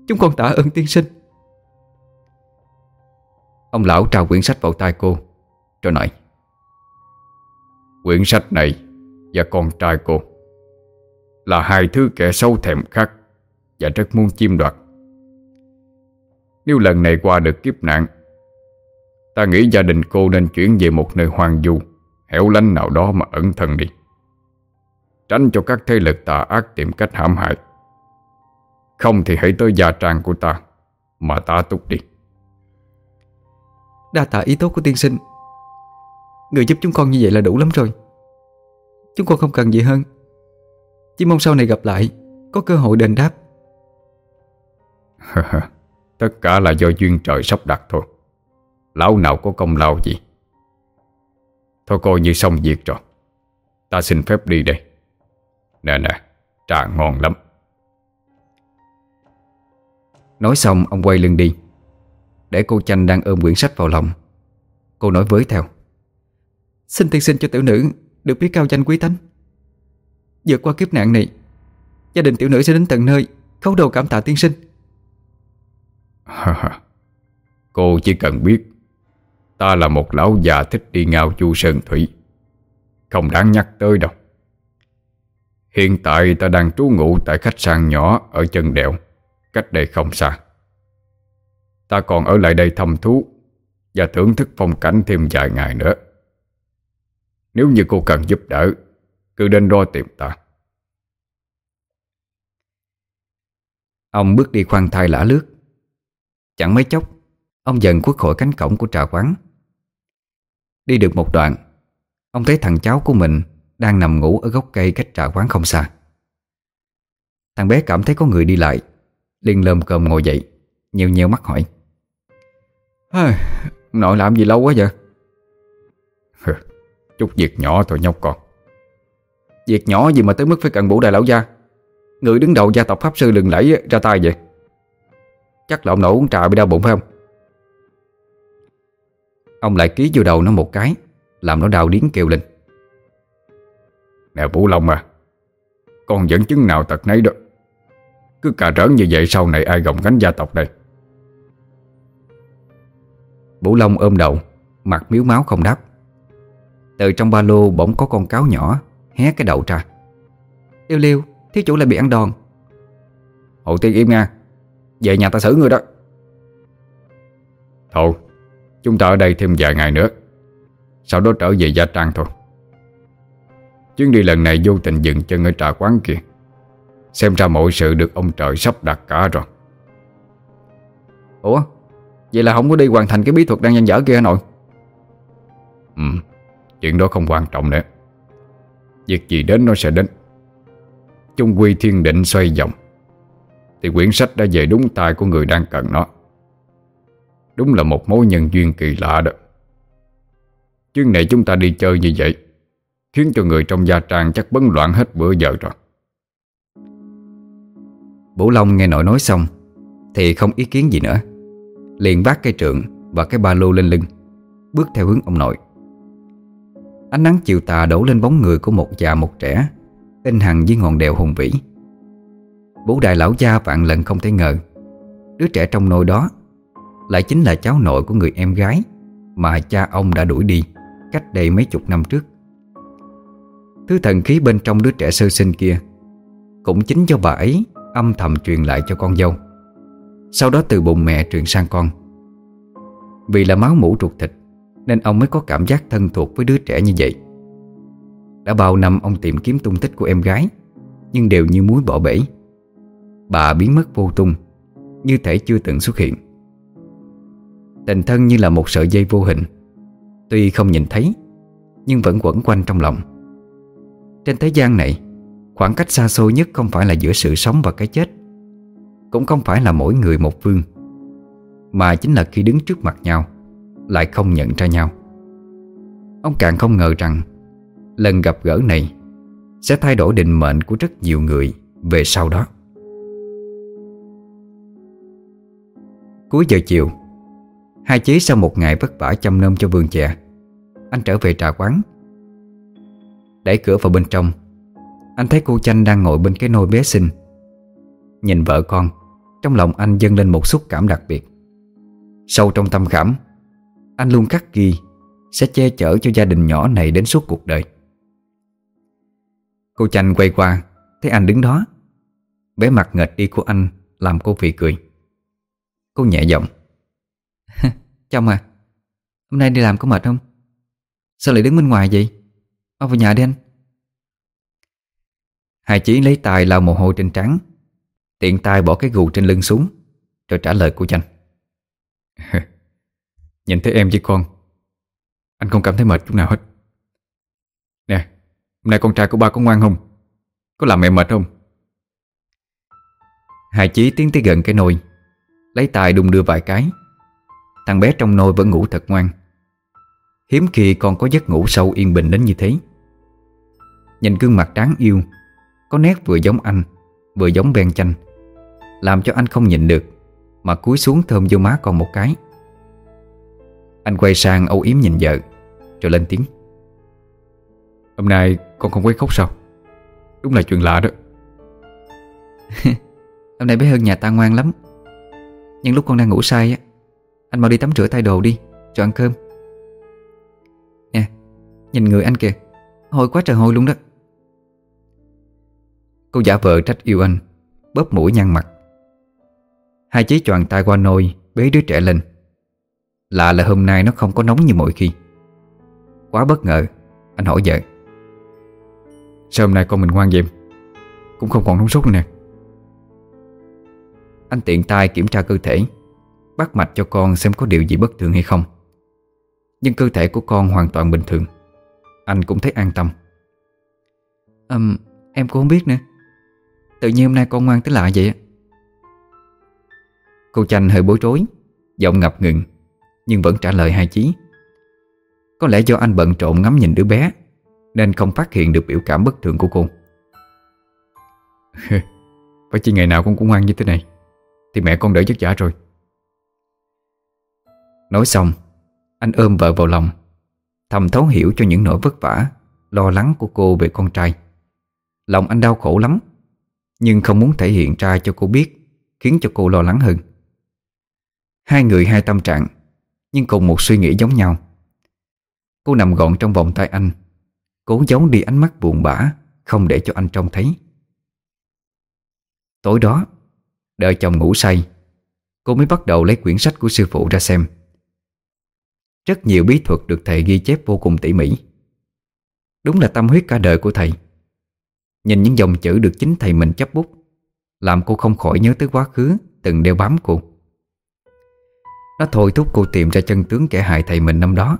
Chúng con tạ ơn tiên sinh. Ông lão trao quyển sách vào tay cô Rồi nói, Quyển sách này Và con trai cô Là hai thứ kẻ sâu thèm khắc Và rất muốn chiêm đoạt. Nếu lần này qua được kiếp nạn, Ta nghĩ gia đình cô nên chuyển về một nơi hoang du Hẻo lánh nào đó mà ẩn thân đi. Tránh cho các thế lực tà ác tìm cách hãm hại. Không thì hãy tới gia trang của ta Mà ta túc đi. Đa tạ ý tốt của tiên sinh. Người giúp chúng con như vậy là đủ lắm rồi. Chúng con không cần gì hơn. Chỉ mong sau này gặp lại Có cơ hội đền đáp. Tất cả là do duyên trời sắp đặt thôi. Lão nào có công lao gì? Thôi coi như xong việc rồi. Ta xin phép đi đây. Nè nè Trà ngon lắm. Nói xong ông quay lưng đi Để cô Chanh đang ôm quyển sách vào lòng. Cô nói với theo. Xin tiên sinh cho tiểu nữ Được biết cao danh quý tánh Vượt qua kiếp nạn này Gia đình tiểu nữ sẽ đến tận nơi Khấu đầu cảm tạ tiên sinh. Cô chỉ cần biết Ta là một lão già thích đi ngao chu sơn thủy. Không đáng nhắc tới đâu. Hiện tại ta đang trú ngụ tại khách sạn nhỏ ở chân đèo, cách đây không xa. Ta còn ở lại đây thăm thú và thưởng thức phong cảnh thêm vài ngày nữa. Nếu như cô cần giúp đỡ, cứ đến đó tìm ta. Ông bước đi khoan thai lả lướt. Chẳng mấy chốc, ông dần khuất khỏi cánh cổng của trà quán. Đi được một đoạn, ông thấy thằng cháu của mình đang nằm ngủ ở gốc cây cách trà quán không xa Thằng bé cảm thấy có người đi lại liền lơm cơm ngồi dậy Nhiều nhiều mắt hỏi Nội làm gì lâu quá vậy? Chút việc nhỏ thôi nhóc con. Việc nhỏ gì mà tới mức phải cần bổ đại lão gia? Người đứng đầu gia tộc Pháp Sư lừng lẫy ra tay vậy. Chắc là ông nội uống trà bị đau bụng phải không? Ông lại ký vô đầu nó một cái, Làm nó đau điếng kêu lên. Nè, Vũ Long à Con dẫn chứng nào tật nấy đó. Cứ cà rỡn như vậy, sau này ai gồng gánh gia tộc đây Vũ Long ôm đầu Mặt miếu máu không đáp. Từ trong ba lô bỗng có con cáo nhỏ Hé cái đầu ra. Liêu liêu Thiếu chủ lại bị ăn đòn. Hậu tiên im nha. Về nhà ta xử người đó. Thôi Chúng ta ở đây thêm vài ngày nữa. Sau đó trở về Gia Trang thôi. Chuyến đi lần này vô tình dừng chân ở trà quán kia. Xem ra mọi sự được ông trời sắp đặt cả rồi. Ủa Vậy là không có đi hoàn thành cái bí thuật đang nhân dở kia hả nội? Ừ Chuyện đó không quan trọng nữa. Việc gì đến nó sẽ đến. Chung quy thiên định xoay vòng. Thì quyển sách đã về đúng tay của người đang cần nó. Đúng là một mối nhân duyên kỳ lạ đó. Chuyến này chúng ta đi chơi như vậy Khiến cho người trong gia trang chắc bấn loạn hết bữa giờ rồi. Bố Long nghe nội nói xong Thì không ý kiến gì nữa Liền vác cây trượng và cái ba lô lên lưng, Bước theo hướng ông nội. Ánh nắng chiều tà đổ lên bóng người của một già một trẻ In hằng với ngọn đèo hùng vĩ. Bố đại lão gia vạn lần không thể ngờ, Đứa trẻ trong nôi đó Lại chính là cháu nội của người em gái Mà cha ông đã đuổi đi Cách đây mấy chục năm trước. Thứ thần khí bên trong đứa trẻ sơ sinh kia Cũng chính do bà ấy Âm thầm truyền lại cho con dâu. Sau đó từ bụng mẹ truyền sang con. Vì là máu mũ ruột thịt, Nên ông mới có cảm giác thân thuộc với đứa trẻ như vậy. Đã bao năm ông tìm kiếm tung tích của em gái, Nhưng đều như muối bỏ bể. Bà biến mất vô tung, Như thể chưa từng xuất hiện. Tình thân như là một sợi dây vô hình, Tuy không nhìn thấy, Nhưng vẫn quẩn quanh trong lòng. Trên thế gian này, Khoảng cách xa xôi nhất không phải là giữa sự sống và cái chết. Cũng không phải là mỗi người một phương Mà chính là khi đứng trước mặt nhau, Lại không nhận ra nhau. Ông càng không ngờ rằng, Lần gặp gỡ này Sẽ thay đổi định mệnh của rất nhiều người Về sau đó. Cuối giờ chiều, Hai chế sau một ngày vất vả chăm nom cho vườn chè, Anh trở về trà quán. Đẩy cửa vào bên trong, Anh thấy cô Chanh đang ngồi bên cái nôi bé xinh, Nhìn vợ con. Trong lòng anh dâng lên một xúc cảm đặc biệt. Sâu trong tâm khảm, Anh luôn khắc ghi Sẽ che chở cho gia đình nhỏ này đến suốt cuộc đời. Cô Chanh quay qua, Thấy anh đứng đó. Vẻ mặt nghệch đi của anh Làm cô phì cười. Cô nhẹ giọng, Chồng à Hôm nay đi làm có mệt không? Sao lại đứng bên ngoài vậy? Mau vào nhà đi anh. Hai chí lấy tay lau mồ hôi trên trắng Tiện tay bỏ cái gù trên lưng xuống. Rồi trả lời cô Chanh. Nhìn thấy em với con Anh không cảm thấy mệt chút nào hết. Nè Hôm nay con trai của ba có ngoan không? Có làm mẹ mệt không? Hai chí tiến tới gần cái nồi Lấy tay đung đưa vài cái. Thằng bé trong nôi vẫn ngủ thật ngoan. Hiếm khi con có giấc ngủ sâu yên bình đến như thế. Nhìn gương mặt đáng yêu Có nét vừa giống anh Vừa giống ben chanh Làm cho anh không nhịn được Mà cúi xuống thơm vô má con một cái. Anh quay sang âu yếm nhìn vợ Rồi lên tiếng. Hôm nay con không quấy khóc sao? Đúng là chuyện lạ đó. Hôm nay bé hơn nhà ta ngoan lắm. Nhưng lúc con đang ngủ say á Anh mau đi tắm rửa thay đồ đi Rồi ăn cơm. Nè Nhìn người anh kìa Hôi quá trời hôi luôn đó. Cô giả vờ trách yêu anh Bóp mũi nhăn mặt Hai chí choàng tay qua nôi Bế đứa trẻ lên. Lạ là hôm nay nó không có nóng như mọi khi. Quá bất ngờ Anh hỏi vợ. Sao hôm nay con mình ngoan vậy Cũng không còn nóng sốt nữa nè. Anh tiện tay kiểm tra cơ thể Bắt mạch cho con xem có điều gì bất thường hay không. Nhưng cơ thể của con hoàn toàn bình thường. Anh cũng thấy an tâm. Um, Em cũng không biết nữa. Tự nhiên hôm nay con ngoan tới lạ vậy Cô Chanh hơi bối rối, Giọng ngập ngừng, Nhưng vẫn trả lời hai chí. Có lẽ do anh bận trộn ngắm nhìn đứa bé, Nên không phát hiện được biểu cảm bất thường của cô. Phải chi ngày nào con cũng ngoan như thế này, Thì mẹ con đỡ chất giả rồi. Nói xong, Anh ôm vợ vào lòng, Thầm thấu hiểu cho những nỗi vất vả, Lo lắng của cô về con trai. Lòng anh đau khổ lắm, Nhưng không muốn thể hiện ra cho cô biết, Khiến cho cô lo lắng hơn. Hai người hai tâm trạng, Nhưng cùng một suy nghĩ giống nhau. Cô nằm gọn trong vòng tay anh, Cố giấu đi ánh mắt buồn bã, Không để cho anh trông thấy. Tối đó, Đợi chồng ngủ say, Cô mới bắt đầu lấy quyển sách của sư phụ ra xem. Rất nhiều bí thuật được thầy ghi chép vô cùng tỉ mỉ. Đúng là tâm huyết cả đời của thầy. Nhìn những dòng chữ được chính thầy mình chấp bút, Làm cô không khỏi nhớ tới quá khứ Từng đeo bám cô. Nó thôi thúc cô tìm ra chân tướng kẻ hại thầy mình năm đó,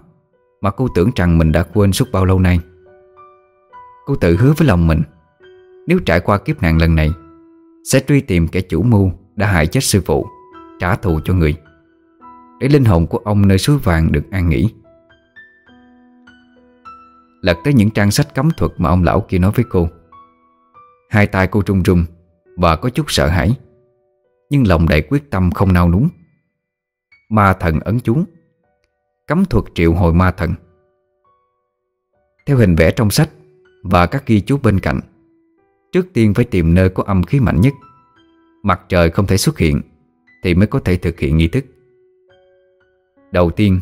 Mà cô tưởng rằng mình đã quên suốt bao lâu nay. Cô tự hứa với lòng mình, Nếu trải qua kiếp nạn lần này, Sẽ truy tìm kẻ chủ mưu Đã hại chết sư phụ, Trả thù cho người, Để linh hồn của ông nơi suối vàng được an nghỉ. Lật tới những trang sách cấm thuật Mà ông lão kia nói với cô. Hai tay cô run run Và có chút sợ hãi, Nhưng lòng đầy quyết tâm không nao núng. Ma thần ấn chú Cấm thuật triệu hồi ma thần. Theo hình vẽ trong sách Và các ghi chú bên cạnh Trước tiên phải tìm nơi có âm khí mạnh nhất. Mặt trời không thể xuất hiện Thì mới có thể thực hiện nghi thức. Đầu tiên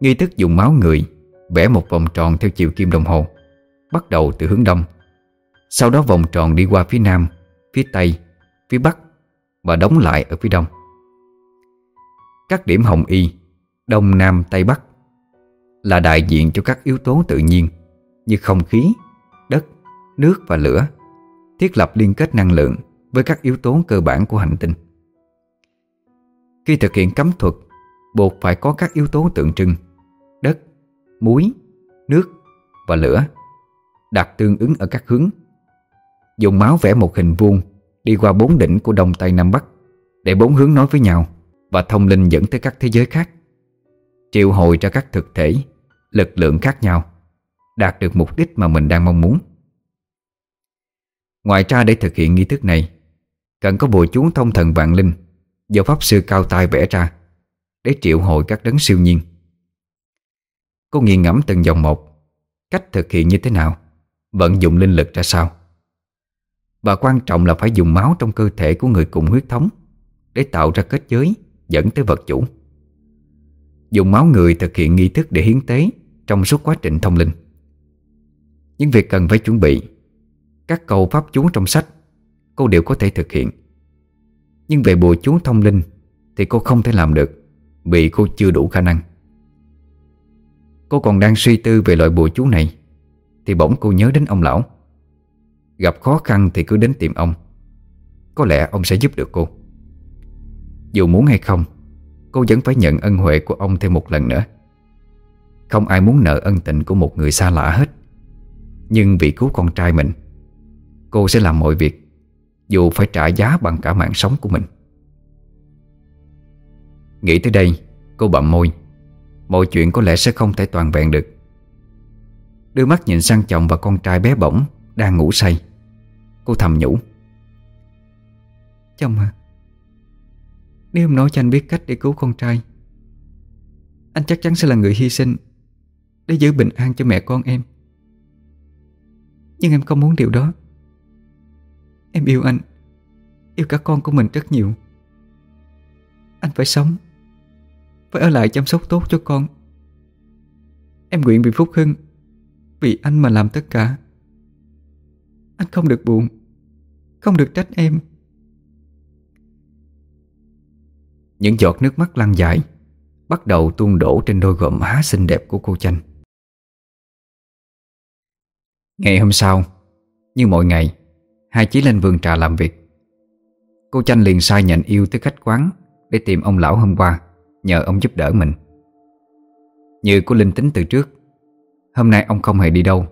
Nghi thức dùng máu người Vẽ một vòng tròn theo chiều kim đồng hồ Bắt đầu từ hướng đông. Sau đó vòng tròn đi qua phía nam Phía tây, phía bắc Và đóng lại ở phía đông. Các điểm hồng y Đông, nam, tây, bắc Là đại diện cho các yếu tố tự nhiên Như không khí, đất, nước và lửa Thiết lập liên kết năng lượng Với các yếu tố cơ bản của hành tinh. Khi thực hiện cấm thuật Buộc phải có các yếu tố tượng trưng Đất, muối, nước và lửa Đặt tương ứng ở các hướng. Dùng máu vẽ một hình vuông Đi qua bốn đỉnh của Đông Tây Nam Bắc Để bốn hướng nói với nhau. Và thông linh dẫn tới các thế giới khác. Triệu hồi ra các thực thể, Lực lượng khác nhau, Đạt được mục đích mà mình đang mong muốn. Ngoài ra để thực hiện nghi thức này, Cần có bùa chú thông thần vạn linh Do Pháp Sư Cao tay vẽ ra Để triệu hồi các đấng siêu nhiên. Cô nghiền ngẫm từng dòng một, Cách thực hiện như thế nào, Vận dụng linh lực ra sao. Và quan trọng là phải dùng máu trong cơ thể của người cùng huyết thống Để tạo ra kết giới. Dẫn tới vật chủ. Dùng máu người thực hiện nghi thức để hiến tế Trong suốt quá trình thông linh. Những việc cần phải chuẩn bị, Các câu pháp chú trong sách, Cô đều có thể thực hiện. Nhưng về bùa chú thông linh Thì cô không thể làm được Vì cô chưa đủ khả năng. Cô còn đang suy tư về loại bùa chú này, Thì bỗng cô nhớ đến ông lão. Gặp khó khăn thì cứ đến tìm ông. Có lẽ ông sẽ giúp được cô. Dù muốn hay không, Cô vẫn phải nhận ân huệ của ông thêm một lần nữa. Không ai muốn nợ ân tình của một người xa lạ hết. Nhưng vì cứu con trai mình, Cô sẽ làm mọi việc, Dù phải trả giá bằng cả mạng sống của mình. Nghĩ tới đây, Cô bậm môi. Mọi chuyện có lẽ sẽ không thể toàn vẹn được. Đưa mắt nhìn sang chồng và con trai bé bỏng Đang ngủ say. Cô thầm nhủ. Chồng à nếu em nói cho anh biết cách để cứu con trai, Anh chắc chắn sẽ là người hy sinh Để giữ bình an cho mẹ con em. Nhưng em không muốn điều đó. Em yêu anh, Yêu cả con của mình rất nhiều. Anh phải sống, phải ở lại chăm sóc tốt cho con. Em nguyện vì Phúc Hưng, Vì anh mà làm tất cả. Anh không được buồn, Không được trách em. Những giọt nước mắt lăn dài Bắt đầu tuôn đổ trên đôi gò má xinh đẹp của cô Chanh. Ngày hôm sau, Như mọi ngày, Hai chí lên vườn trà làm việc. Cô Chanh liền sai nhận yêu tới khách quán Để tìm ông lão hôm qua, Nhờ ông giúp đỡ mình. Như cô linh tính từ trước, Hôm nay ông không hề đi đâu,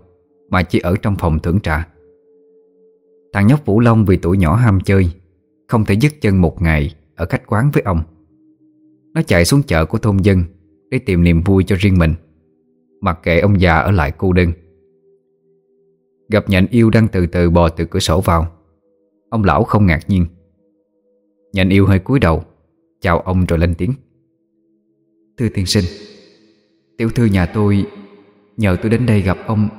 Mà chỉ ở trong phòng thưởng trà. Thằng nhóc Vũ Long vì tuổi nhỏ ham chơi, Không thể dứt chân một ngày Ở khách quán với ông. Nó chạy xuống chợ của thôn dân Để tìm niềm vui cho riêng mình, Mặc kệ ông già ở lại cô đơn Gặp nhện yêu đang từ từ bò từ cửa sổ vào, Ông lão không ngạc nhiên. Nhện yêu hơi cúi đầu, Chào ông rồi lên tiếng. Thưa tiên sinh, Tiểu thư nhà tôi Nhờ tôi đến đây gặp ông,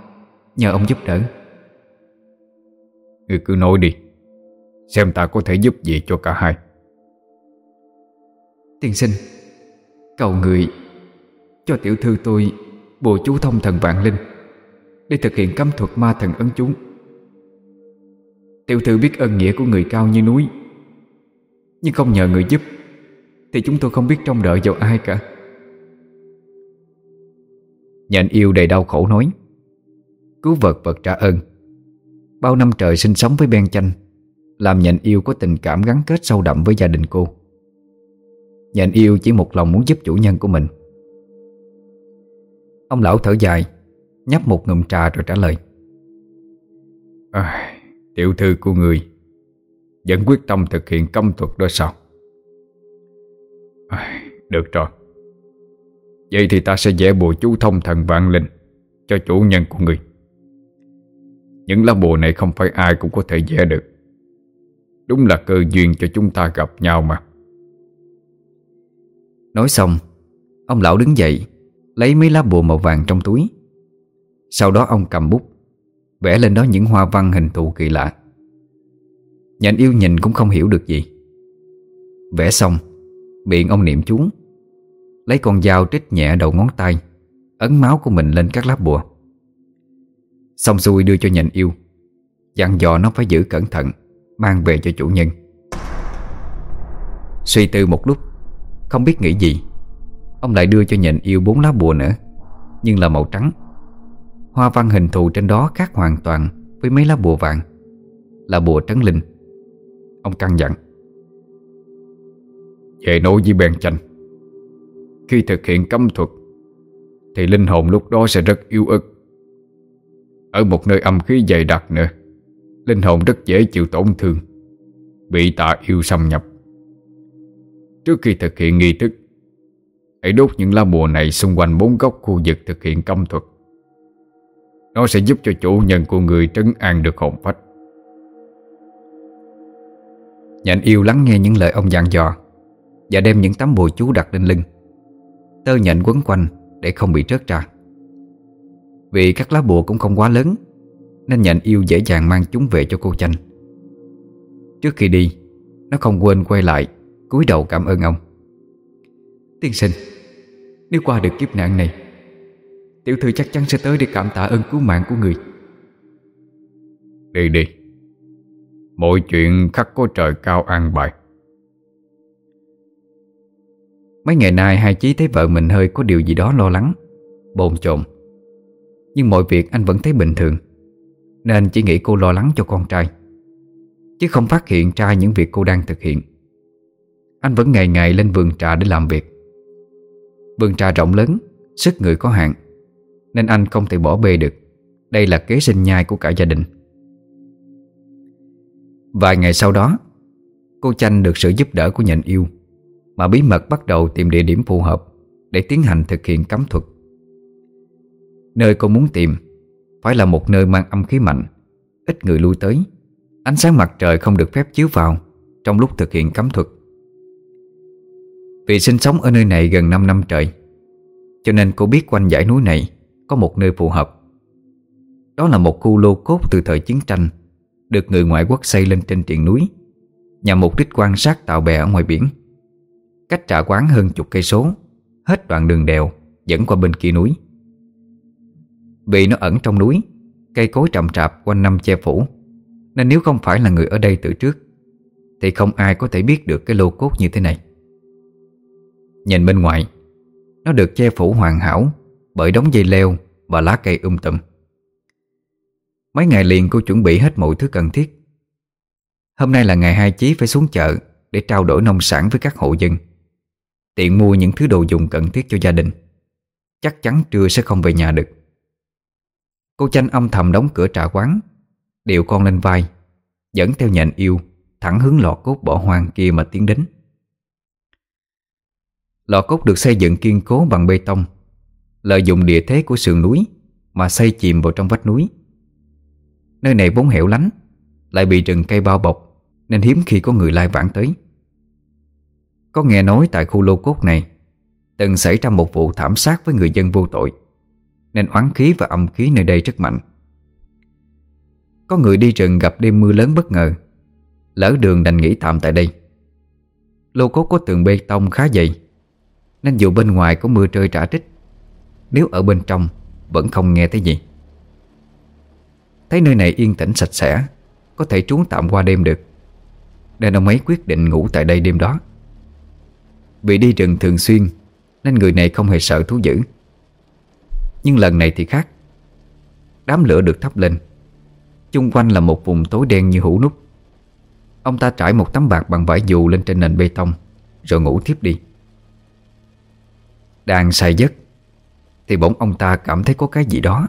Nhờ ông giúp đỡ. Người cứ nói đi, Xem ta có thể giúp gì cho cả hai. Tiên sinh. Cầu người Cho tiểu thư tôi Bùa chú thông thần vạn linh Để thực hiện cấm thuật ma thần ấn chúng. Tiểu thư biết ơn nghĩa của người cao như núi, Nhưng không nhờ người giúp Thì chúng tôi không biết trông đợi vào ai cả. Nhện yêu đầy đau khổ nói, Cứu vật vật trả ơn. Bao năm trời sinh sống với Ben Chanh, Làm nhện yêu có tình cảm gắn kết sâu đậm với gia đình cô. Nhện yêu chỉ một lòng muốn giúp chủ nhân của mình. Ông lão thở dài Nhấp một ngụm trà rồi trả lời. À, Tiểu thư của người Vẫn quyết tâm thực hiện công thuật đó sao? À, Được rồi. Vậy thì ta sẽ vẽ bùa chú thông thần vạn linh Cho chủ nhân của người. Những lá bùa này không phải ai cũng có thể vẽ được. Đúng là cơ duyên cho chúng ta gặp nhau mà. Nói xong, Ông lão đứng dậy, Lấy mấy lá bùa màu vàng trong túi. Sau đó ông cầm bút, Vẽ lên đó những hoa văn hình thù kỳ lạ. Nhện yêu nhìn cũng không hiểu được gì. Vẽ xong Miệng ông niệm chú, Lấy con dao trích nhẹ đầu ngón tay, Ấn máu của mình lên các lá bùa. Xong xuôi đưa cho nhện yêu, Dặn dò nó phải giữ cẩn thận, Mang về cho chủ nhân. Suy tư một lúc không biết nghĩ gì. Ông lại đưa cho nhện yêu bốn lá bùa nữa, Nhưng là màu trắng. Hoa văn hình thù trên đó khác hoàn toàn Với mấy lá bùa vàng, Là bùa trấn linh. Ông căn dặn, Về nối với bèn chanh, Khi thực hiện cấm thuật, Thì linh hồn lúc đó sẽ rất yếu ớt. Ở một nơi âm khí dày đặc nữa, Linh hồn rất dễ chịu tổn thương, Bị tà yêu xâm nhập. Trước khi thực hiện nghi thức, Hãy đốt những lá bùa này xung quanh bốn góc khu vực thực hiện cấm thuật. Nó sẽ giúp cho chủ nhân của người trấn an được hồn phách. Nhện yêu lắng nghe những lời ông dặn dò Và đem những tấm bùa chú đặt lên lưng. Tơ nhện quấn quanh để không bị rớt ra. Vì các lá bùa cũng không quá lớn, Nên nhện yêu dễ dàng mang chúng về cho cô chanh. Trước khi đi, Nó không quên quay lại cúi đầu cảm ơn ông. Tiên sinh Nếu qua được kiếp nạn này Tiểu thư chắc chắn sẽ tới để cảm tạ ơn cứu mạng của người. Đi đi. Mọi chuyện khắc có trời cao an bài. Mấy ngày nay hai chí thấy vợ mình hơi có điều gì đó lo lắng Bồn chồn. Nhưng mọi việc anh vẫn thấy bình thường Nên chỉ nghĩ cô lo lắng cho con trai. Chứ không phát hiện ra những việc cô đang thực hiện anh vẫn ngày ngày lên vườn trà để làm việc. Vườn trà rộng lớn, Sức người có hạn, Nên anh không thể bỏ bê được. Đây là kế sinh nhai của cả gia đình. Vài ngày sau đó, Cô Chanh được sự giúp đỡ của nhện yêu, Mà bí mật bắt đầu tìm địa điểm phù hợp Để tiến hành thực hiện cấm thuật. Nơi cô muốn tìm Phải là một nơi mang âm khí mạnh, Ít người lui tới, Ánh sáng mặt trời không được phép chiếu vào Trong lúc thực hiện cấm thuật. Vì sinh sống ở nơi này gần 5 năm trời Cho nên cô biết quanh dãy núi này Có một nơi phù hợp Đó là một khu lô cốt từ thời chiến tranh được người ngoại quốc xây lên trên triền núi nhằm mục đích quan sát tàu bè ở ngoài biển. Cách trà quán hơn chục cây số, hết đoạn đường đèo dẫn qua bên kia núi. Vì nó ẩn trong núi, cây cối trầm trạp quanh năm che phủ, nên nếu không phải là người ở đây từ trước, thì không ai có thể biết được cái lô cốt như thế này. Nhìn bên ngoài, nó được che phủ hoàn hảo bởi đống dây leo và lá cây um tùm. Mấy ngày liền cô chuẩn bị hết mọi thứ cần thiết. Hôm nay là ngày hai chí phải xuống chợ Để trao đổi nông sản với các hộ dân. Tiện mua những thứ đồ dùng cần thiết cho gia đình. Chắc chắn trưa sẽ không về nhà được. Cô chanh âm thầm đóng cửa trà quán Điệu con lên vai Dẫn theo nhện yêu Thẳng hướng lọ cốt bỏ hoang kia mà tiến đến. Lò cốt được xây dựng kiên cố bằng bê tông, Lợi dụng địa thế của sườn núi Mà xây chìm vào trong vách núi. Nơi này vốn hẻo lánh, Lại bị rừng cây bao bọc Nên hiếm khi có người lai vãng tới. Có nghe nói tại khu lô cốt này Từng xảy ra một vụ thảm sát với người dân vô tội Nên oán khí và âm khí nơi đây rất mạnh. Có người đi rừng gặp đêm mưa lớn bất ngờ, Lỡ đường đành nghỉ tạm tại đây. Lô cốt có tường bê tông khá dày nên dù bên ngoài có mưa trời trả trích, Nếu ở bên trong Vẫn không nghe thấy gì. Thấy nơi này yên tĩnh, sạch sẽ, Có thể trú tạm qua đêm được. Nên ông ấy quyết định ngủ tại đây đêm đó. Vì đi rừng thường xuyên, Nên người này không hề sợ thú dữ. Nhưng lần này thì khác. Đám lửa được thắp lên. Chung quanh là một vùng tối đen như hũ nút. Ông ta trải một tấm bạc bằng vải dù lên trên nền bê tông, Rồi ngủ tiếp đi. Đang say giấc, Thì bỗng ông ta cảm thấy có cái gì đó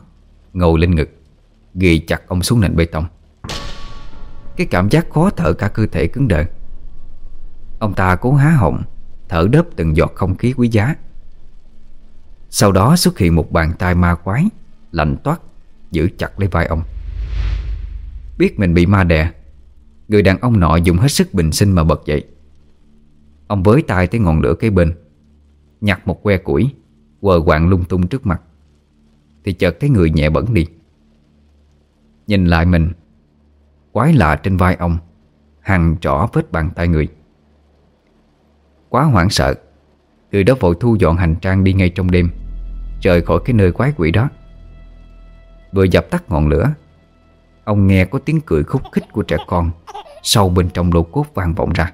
Ngồi lên ngực, Ghi chặt ông xuống nền bê tông. Cái cảm giác khó thở cả cơ thể cứng đờ. Ông ta cố há họng, Thở đớp từng giọt không khí quý giá. Sau đó xuất hiện một bàn tay ma quái, Lạnh toát, Giữ chặt lấy vai ông. Biết mình bị ma đè, Người đàn ông nọ dùng hết sức bình sinh mà bật dậy. Ông với tay tới ngọn lửa cây bên Nhặt một que củi, Quờ quạng lung tung trước mặt. Thì chợt thấy người nhẹ bẩn đi. Nhìn lại mình, Quái lạ trên vai ông hằn rõ vết bàn tay người. Quá hoảng sợ, Người đó vội thu dọn hành trang đi ngay trong đêm, Rời khỏi cái nơi quái quỷ đó. Vừa dập tắt ngọn lửa, Ông nghe có tiếng cười khúc khích của trẻ con Sâu bên trong lô cốt vang vọng ra.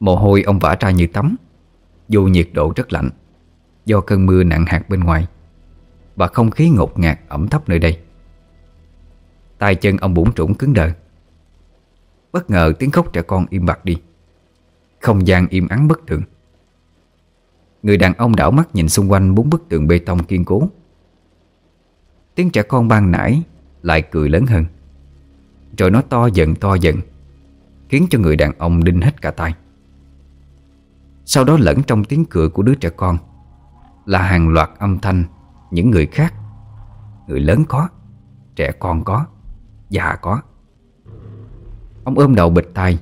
Mồ hôi ông vã ra như tắm. Dù nhiệt độ rất lạnh, Do cơn mưa nặng hạt bên ngoài, Và không khí ngột ngạt ẩm thấp nơi đây. Tay chân ông bủn trũng cứng đờ. Bất ngờ tiếng khóc trẻ con im bặt đi. Không gian im ắng bất thường. Người đàn ông đảo mắt nhìn xung quanh bốn bức tường bê tông kiên cố. Tiếng trẻ con ban nãy lại cười lớn hơn. Rồi nó to dần to dần, Khiến cho người đàn ông đinh hết cả tay sau đó lẫn trong tiếng cười của đứa trẻ con, Là hàng loạt âm thanh, Những người khác, Người lớn có, Trẻ con có, Già có. Ông ôm đầu bịch tai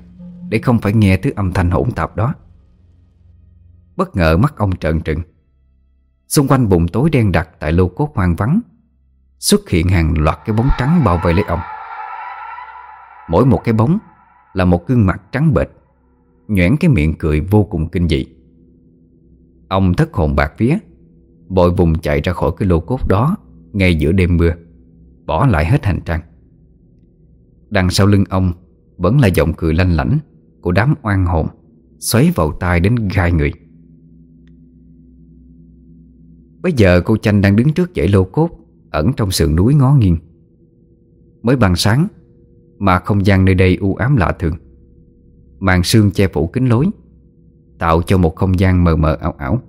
Để không phải nghe thứ âm thanh hỗn tạp đó. Bất ngờ mắt ông trợn trừng. Xung quanh bụng tối đen đặc tại lô cốt hoang vắng, Xuất hiện hàng loạt cái bóng trắng bao vây lấy ông. Mỗi một cái bóng Là một gương mặt trắng bệch Nhoẻn cái miệng cười vô cùng kinh dị. Ông thất hồn bạc vía, Bội vùng chạy ra khỏi cái lô cốt đó Ngay giữa đêm mưa, Bỏ lại hết hành trang. Đằng sau lưng ông Vẫn là giọng cười lanh lảnh Của đám oan hồn Xoáy vào tai đến gai người. Bây giờ cô Chanh đang đứng trước dãy lô cốt Ẩn trong sườn núi ngó nghiêng. Mới bằng sáng Mà không gian nơi đây u ám lạ thường. Màn sương che phủ kính lối, Tạo cho một không gian mờ mờ ảo ảo.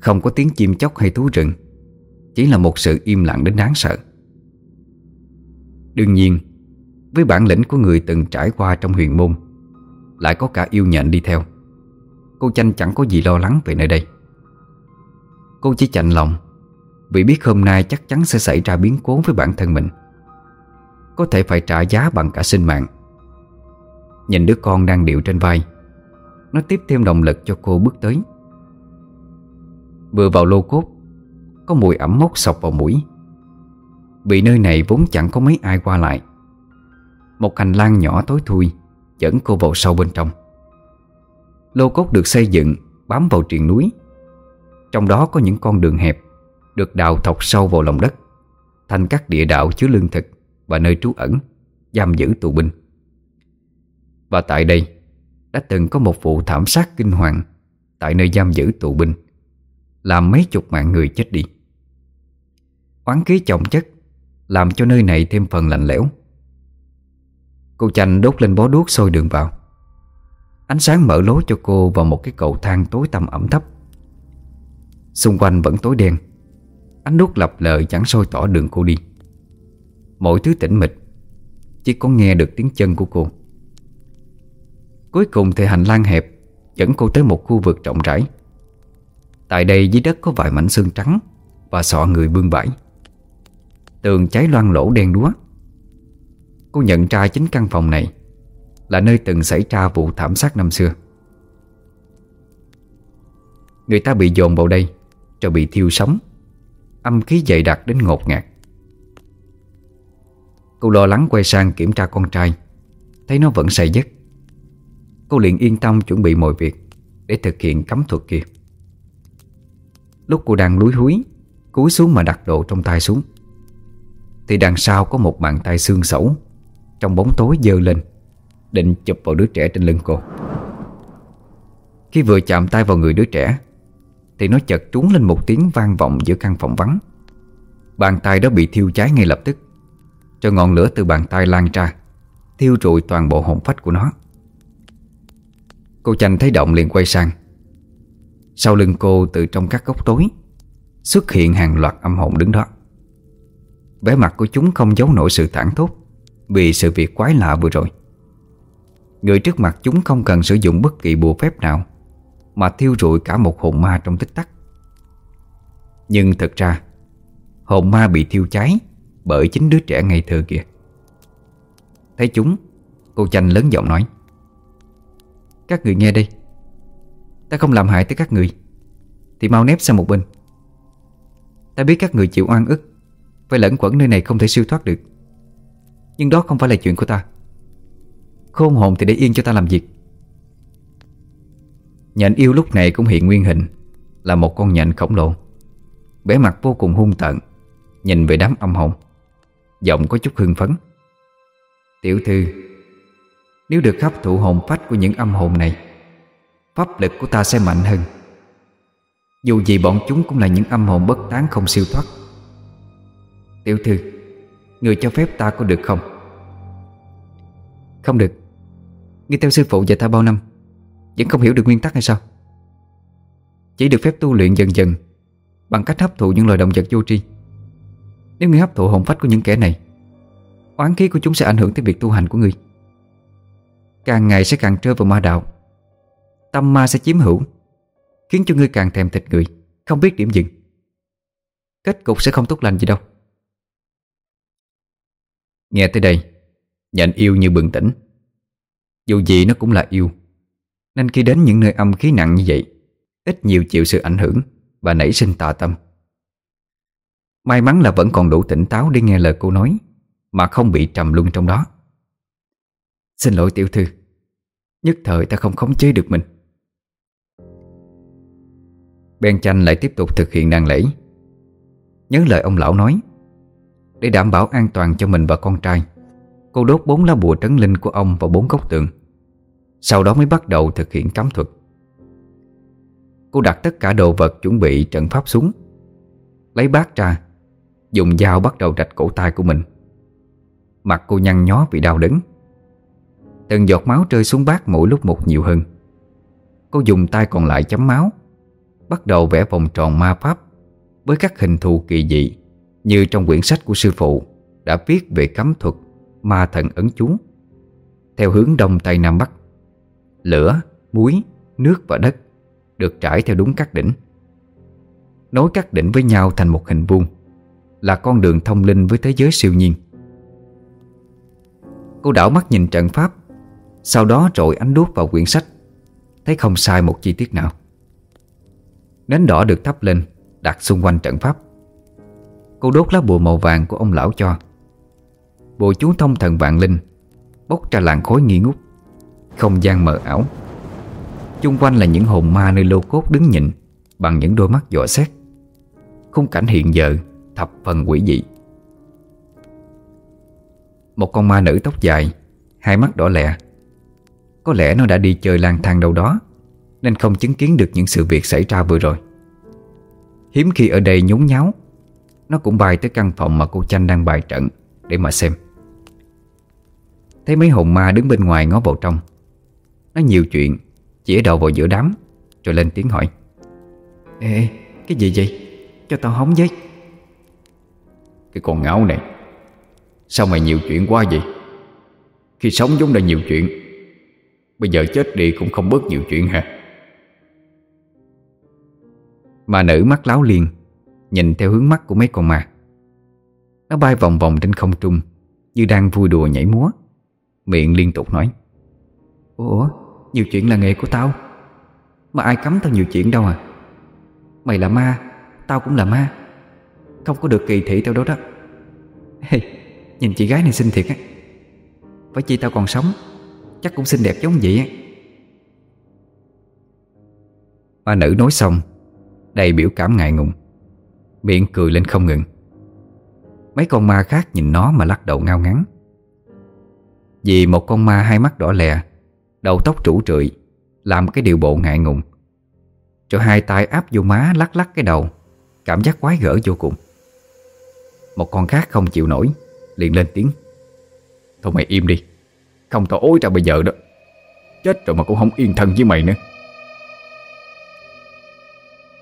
Không có tiếng chim chóc hay thú rừng, Chỉ là một sự im lặng đến đáng sợ. Đương nhiên, Với bản lĩnh của người từng trải qua trong huyền môn, Lại có cả yêu nhện đi theo. Cô Chanh chẳng có gì lo lắng về nơi đây. Cô chỉ chạnh lòng, Vì biết hôm nay chắc chắn sẽ xảy ra biến cố với bản thân mình. Có thể phải trả giá bằng cả sinh mạng. Nhìn đứa con đang điệu trên vai, Nó tiếp thêm động lực cho cô bước tới. Vừa vào lô cốt, Có mùi ẩm mốc sọc vào mũi. Vì nơi này vốn chẳng có mấy ai qua lại. Một hành lang nhỏ tối thui Dẫn cô vào sâu bên trong. Lô cốt được xây dựng, Bám vào triền núi. Trong đó có những con đường hẹp, Được đào thọc sâu vào lòng đất, Thành các địa đạo chứa lương thực Và nơi trú ẩn, Giam giữ tù binh. Và tại đây, Đã từng có một vụ thảm sát kinh hoàng Tại nơi giam giữ tù binh, Làm mấy chục mạng người chết đi. Oán khí chồng chất Làm cho nơi này thêm phần lạnh lẽo. Cô chanh đốt lên bó đuốc sôi đường vào. Ánh sáng mở lối cho cô vào một cái cầu thang tối tăm ẩm thấp. Xung quanh vẫn tối đen, Ánh đuốc lập lờ chẳng soi tỏ đường cô đi. Mọi thứ tĩnh mịch, Chỉ có nghe được tiếng chân của cô. Cuối cùng thì hành lang hẹp, Dẫn cô tới một khu vực rộng rãi. Tại đây dưới đất có vài mảnh xương trắng Và sọ người bươn bãi. Tường cháy loang lỗ đen đúa. Cô nhận ra chính căn phòng này Là nơi từng xảy ra vụ thảm sát năm xưa. Người ta bị dồn vào đây, rồi bị thiêu sống. Âm khí dày đặc đến ngột ngạt. Cô lo lắng quay sang kiểm tra con trai, Thấy nó vẫn say giấc. Cô liền yên tâm chuẩn bị mọi việc Để thực hiện cấm thuật kia. Lúc cô đang lúi húi, Cúi xuống mà đặt đồ trong tay xuống, Thì đằng sau có một bàn tay xương sẩu Trong bóng tối dơ lên, Định chụp vào đứa trẻ trên lưng cô. Khi vừa chạm tay vào người đứa trẻ, thì nó chợt trúng lên một tiếng vang vọng giữa căn phòng vắng. Bàn tay đó bị thiêu cháy ngay lập tức, Cho ngọn lửa từ bàn tay lan ra, Thiêu trụi toàn bộ hồn phách của nó. Cô chanh thấy động liền quay sang. Sau lưng cô từ trong các góc tối, Xuất hiện hàng loạt âm hồn đứng đó. Vẻ mặt của chúng không giấu nổi sự thẳng thốt Vì sự việc quái lạ vừa rồi. Người trước mặt chúng không cần sử dụng bất kỳ bùa phép nào mà thiêu rụi cả một hồn ma trong tích tắc. Nhưng thật ra, Hồn ma bị thiêu cháy Bởi chính đứa trẻ ngây thơ kia. Thấy chúng, Cô chanh lớn giọng nói các người nghe đây. Ta không làm hại tới các người, Thì mau nép sang một bên. Ta biết các người chịu oan ức, Phải lẫn quẩn nơi này không thể siêu thoát được. Nhưng đó không phải là chuyện của ta. Khôn hồn thì để yên cho ta làm việc. Nhện yêu lúc này cũng hiện nguyên hình, Là một con nhện khổng lồ. Vẻ mặt vô cùng hung tợn, Nhìn về đám âm hồn. Giọng có chút hưng phấn. Tiểu thư nếu được hấp thụ hồn phách của những âm hồn này, Pháp lực của ta sẽ mạnh hơn. Dù gì bọn chúng cũng là những âm hồn bất tán không siêu thoát. Tiểu thư, Người cho phép ta có được không? Không được. Nghe theo sư phụ dạy ta bao năm, Vẫn không hiểu được nguyên tắc hay sao? Chỉ được phép tu luyện dần dần, Bằng cách hấp thụ những loài động vật vô tri. Nếu ngươi hấp thụ hồn phách của những kẻ này, Oán khí của chúng sẽ ảnh hưởng tới việc tu hành của ngươi. Càng ngày sẽ càng rơi vào ma đạo. Tâm ma sẽ chiếm hữu, Khiến cho ngươi càng thèm thịt người, Không biết điểm dừng. Kết cục sẽ không tốt lành gì đâu. Nghe tới đây Nhện yêu như bừng tỉnh. Dù gì nó cũng là yêu, Nên khi đến những nơi âm khí nặng như vậy, Ít nhiều chịu sự ảnh hưởng Và nảy sinh tà tâm. May mắn là vẫn còn đủ tỉnh táo Để nghe lời cô nói, Mà không bị trầm luân trong đó. Xin lỗi tiểu thư. Nhất thời ta không khống chế được mình. Ben chanh lại tiếp tục thực hiện đàn lễ. Nhớ lời ông lão nói, Để đảm bảo an toàn cho mình và con trai, Cô đốt bốn lá bùa trấn linh của ông vào bốn góc tường, Sau đó mới bắt đầu thực hiện cấm thuật. Cô đặt tất cả đồ vật chuẩn bị trận pháp xuống, Lấy bát ra, Dùng dao bắt đầu rạch cổ tay của mình. Mặt cô nhăn nhó vì đau đớn. Từng giọt máu rơi xuống bát mỗi lúc một nhiều hơn. Cô dùng tay còn lại chấm máu Bắt đầu vẽ vòng tròn ma pháp Với các hình thù kỳ dị Như trong quyển sách của sư phụ Đã viết về cấm thuật Ma thần ấn chú. Theo hướng đông tây nam bắc Lửa, muối, nước và đất Được trải theo đúng các đỉnh. Nối các đỉnh với nhau thành một hình vuông Là con đường thông linh với thế giới siêu nhiên. Cô đảo mắt nhìn trận pháp sau đó trội ánh đuốc vào quyển sách. Thấy không sai một chi tiết nào. Nến đỏ được thắp lên, Đặt xung quanh trận pháp. Cô đốt lá bùa màu vàng của ông lão cho. Bùa chú thông thần vạn linh, Bốc ra làn khối nghi ngút, Không gian mờ ảo. Chung quanh là những hồn ma nơi lô cốt đứng nhịn, Bằng những đôi mắt dọa xét. Khung cảnh hiện giờ Thập phần quỷ dị. Một con ma nữ tóc dài, Hai mắt đỏ lẹ có lẽ nó đã đi chơi lang thang đâu đó Nên không chứng kiến được những sự việc xảy ra vừa rồi. Hiếm khi ở đây nhốn nháo Nó cũng bay tới căn phòng mà cô Chanh đang bài trận Để mà xem. Thấy mấy hồn ma đứng bên ngoài ngó vào trong Nó nhiều chuyện Chỉ đầu vào giữa đám Rồi lên tiếng hỏi. Ê, cái gì vậy? Cho tao hóng với. Cái con ngáo này Sao mày nhiều chuyện quá vậy? Khi sống giống là nhiều chuyện Bây giờ chết đi cũng không bớt nhiều chuyện hả? Mà nữ mắt láo liền Nhìn theo hướng mắt của mấy con ma. Nó bay vòng vòng trên không trung Như đang vui đùa nhảy múa. Miệng liên tục nói Ủa nhiều chuyện là nghề của tao. Mà ai cấm tao nhiều chuyện đâu à? Mày là ma Tao cũng là ma. Không có được kỳ thị tao đó đó. Hey, Nhìn chị gái này xinh thiệt á. Phải chi tao còn sống? Chắc cũng xinh đẹp giống vậy á. Ma nữ nói xong, Đầy biểu cảm ngại ngùng. Miệng cười lên không ngừng. Mấy con ma khác nhìn nó mà lắc đầu ngao ngắn Vì một con ma hai mắt đỏ lè, Đầu tóc rủ trượi Làm cái điều bộ ngại ngùng. Cho hai tay áp vô má lắc lắc cái đầu, Cảm giác quái gở vô cùng. Một con khác không chịu nổi, Liền lên tiếng. Thôi mày im đi. Không tao ối ra bây giờ đó. Chết rồi mà cũng không yên thân với mày nữa.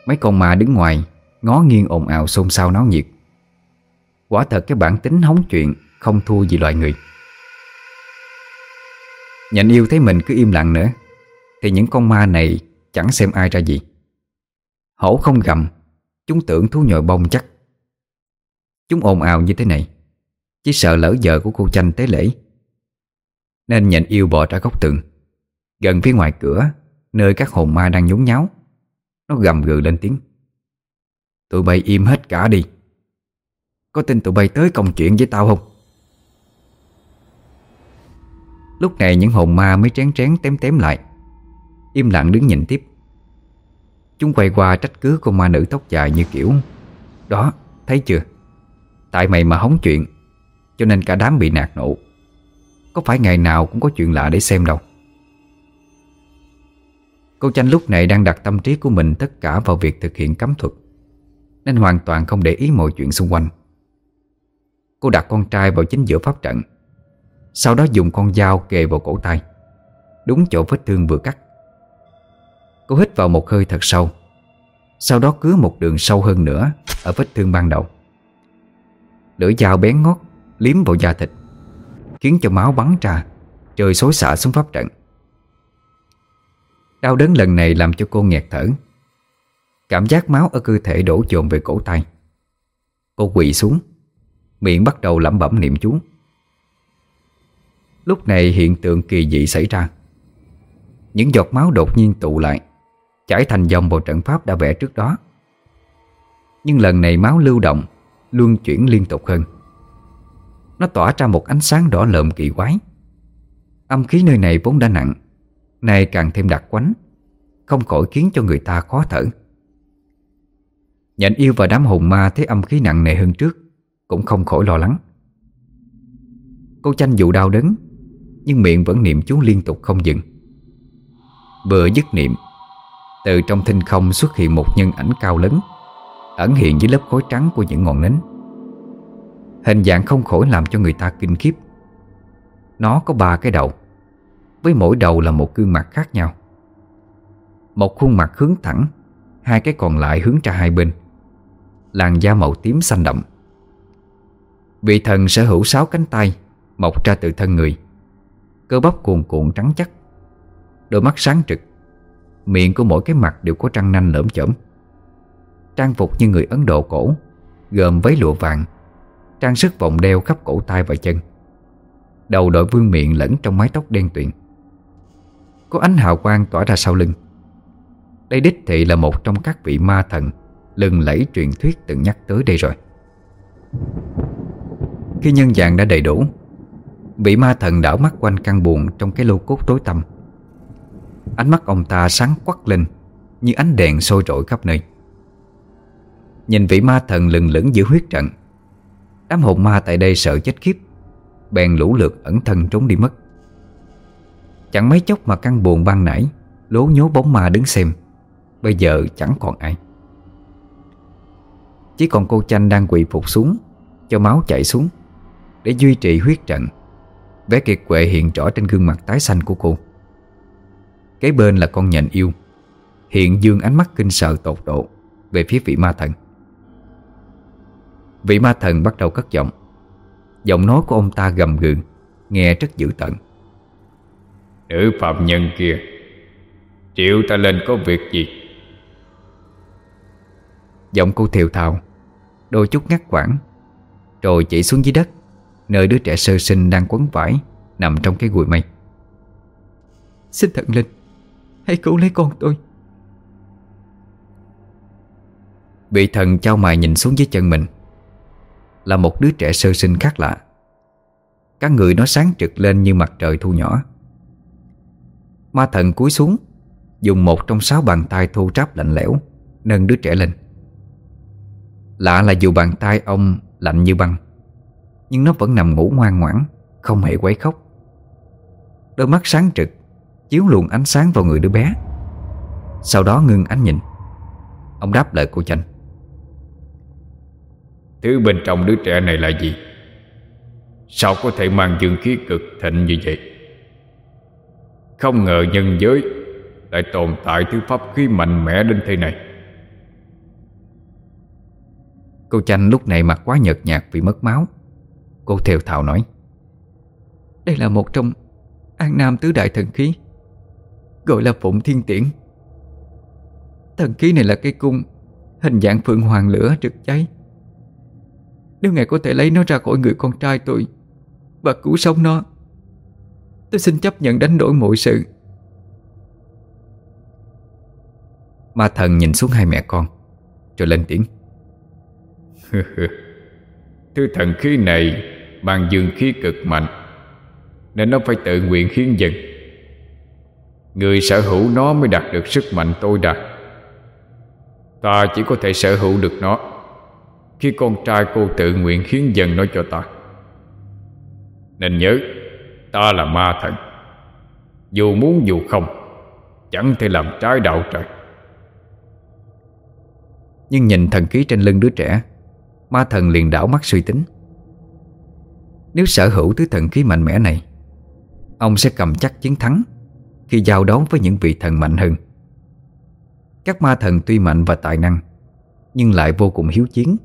Mấy con ma đứng ngoài, Ngó nghiêng ồn ào xôn xao náo nhiệt. Quả thật cái bản tính hóng chuyện Không thua gì loài người. Nhện yêu thấy mình cứ im lặng nữa, Thì những con ma này Chẳng xem ai ra gì. Hổ không gầm, Chúng tưởng thú nhồi bông chắc. Chúng ồn ào như thế này, Chỉ sợ lỡ giờ của cô chanh tế lễ. Nên nhện yêu bò ra góc tường. Gần phía ngoài cửa Nơi các hồn ma đang nhốn nháo Nó gầm gừ lên tiếng. Tụi bay im hết cả đi. Có tin tụi bay tới công chuyện với tao không? Lúc này những hồn ma mới trén trén tém tém lại. Im lặng đứng nhìn tiếp. Chúng quay qua trách cứ con ma nữ tóc dài như kiểu Đó, thấy chưa? Tại mày mà hóng chuyện Cho nên cả đám bị nạt nộ. Có phải ngày nào cũng có chuyện lạ để xem đâu. Cô Chanh lúc này đang đặt tâm trí của mình tất cả vào việc thực hiện cấm thuật, Nên hoàn toàn không để ý mọi chuyện xung quanh. Cô đặt con trai vào chính giữa pháp trận, Sau đó dùng con dao kề vào cổ tay, Đúng chỗ vết thương vừa cắt. Cô hít vào một hơi thật sâu, Sau đó cứa một đường sâu hơn nữa Ở vết thương ban đầu. Lưỡi dao bén ngót Liếm vào da thịt. Khiến cho máu bắn ra, Trời xối xả xuống pháp trận. Đau đớn lần này làm cho cô nghẹt thở. Cảm giác máu ở cơ thể đổ dồn về cổ tay. Cô quỳ xuống, Miệng bắt đầu lẩm bẩm niệm chú. Lúc này hiện tượng kỳ dị xảy ra. Những giọt máu đột nhiên tụ lại, Chảy thành dòng vào trận pháp đã vẽ trước đó. Nhưng lần này máu lưu động, Luân chuyển liên tục hơn. Nó tỏa ra một ánh sáng đỏ lợm kỳ quái. Âm khí nơi này vốn đã nặng, Nay càng thêm đặc quánh, Không khỏi khiến cho người ta khó thở. Nhện yêu và đám hồn ma thấy âm khí nặng nề hơn trước, Cũng không khỏi lo lắng. Cô tranh dù đau đớn, Nhưng miệng vẫn niệm chú liên tục không dừng. Vừa dứt niệm, Từ trong thinh không xuất hiện một nhân ảnh cao lớn, Ẩn hiện dưới lớp khối trắng của những ngọn nến. Hình dạng không khỏi làm cho người ta kinh khiếp. Nó có ba cái đầu, Với mỗi đầu là một gương mặt khác nhau. Một khuôn mặt hướng thẳng, Hai cái còn lại hướng ra hai bên. Làn da màu tím xanh đậm. Vị thần sở hữu sáu cánh tay, Mọc ra từ thân người. Cơ bắp cuồn cuộn trắng chắc. Đôi mắt sáng trực. Miệng của mỗi cái mặt đều có răng nanh lởm chởm. Trang phục như người Ấn Độ cổ, Gồm váy lụa vàng Trang sức vòng đeo khắp cổ tay và chân. Đầu đội vương miệng lẫn trong mái tóc đen tuyền. Có ánh hào quang tỏa ra sau lưng. Đây đích thị là một trong các vị ma thần Lừng lẫy truyền thuyết từng nhắc tới đây rồi. Khi nhân dạng đã đầy đủ, Vị ma thần đảo mắt quanh căn buồn Trong cái lô cốt tối tăm. Ánh mắt ông ta sáng quắc lên Như ánh đèn sôi rội khắp nơi. Nhìn vị ma thần lừng lững giữa huyết trận Đám hồn ma tại đây sợ chết khiếp Bèn lũ lượt ẩn thân trốn đi mất. Chẳng mấy chốc mà căn buồn ban nãy, Lố nhố bóng ma đứng xem, Bây giờ chẳng còn ai. Chỉ còn cô chanh đang quỳ phục xuống, Cho máu chảy xuống, Để duy trì huyết trận, Vẻ kiệt quệ hiện rõ trên gương mặt tái xanh của cô. Kế bên là con nhện yêu, Hiện dương ánh mắt kinh sợ tột độ Về phía vị ma thần. Vị ma thần bắt đầu cất giọng. Giọng nói của ông ta gầm gừ Nghe rất dữ tợn. Nữ phạm nhân kia Triệu ta lên có việc gì? Giọng cô thiều thào Đôi chút ngắt quãng Rồi chỉ xuống dưới đất Nơi đứa trẻ sơ sinh đang quấn vải Nằm trong cái gùi mây. Xin thần linh Hãy cứu lấy con tôi. Vị thần trao mày nhìn xuống dưới chân mình là một đứa trẻ sơ sinh khác lạ. Các người nó sáng trực lên như mặt trời thu nhỏ. Ma thần cúi xuống, Dùng một trong sáu bàn tay thô ráp lạnh lẽo, Nâng đứa trẻ lên. Lạ là dù bàn tay ông lạnh như băng, Nhưng nó vẫn nằm ngủ ngoan ngoãn, Không hề quấy khóc. Đôi mắt sáng trực, Chiếu luồng ánh sáng vào người đứa bé. Sau đó ngưng ánh nhìn. Ông đáp lời cô Chanh. Thứ bên trong đứa trẻ này là gì? Sao có thể mang dương khí cực thịnh như vậy? Không ngờ nhân giới Lại tồn tại thứ pháp khí mạnh mẽ đến thế này. Cô Chanh lúc này mặt quá nhợt nhạt vì mất máu. Cô theo thào nói, Đây là một trong An Nam tứ đại thần khí, Gọi là Phụng Thiên Tiễn. Thần khí này là cây cung Hình dạng phượng hoàng lửa rực cháy. Nếu ngài có thể lấy nó ra khỏi người con trai tôi Và cứu sống nó, Tôi xin chấp nhận đánh đổi mọi sự. Ma thần nhìn xuống hai mẹ con, Rồi lên tiếng. Thứ thần khí này Mang dương khí cực mạnh, Nên nó phải tự nguyện hiến dần Người sở hữu nó mới đạt được sức mạnh tôi đạt Ta chỉ có thể sở hữu được nó. Khi con trai cô tự nguyện khiến dần nó cho ta. Nên nhớ, Ta là ma thần. Dù muốn dù không, Chẳng thể làm trái đạo trời. Nhưng nhìn thần ký trên lưng đứa trẻ, Ma thần liền đảo mắt suy tính. Nếu sở hữu thứ thần khí mạnh mẽ này, Ông sẽ cầm chắc chiến thắng Khi giao đấu với những vị thần mạnh hơn. Các ma thần tuy mạnh và tài năng, Nhưng lại vô cùng hiếu chiến.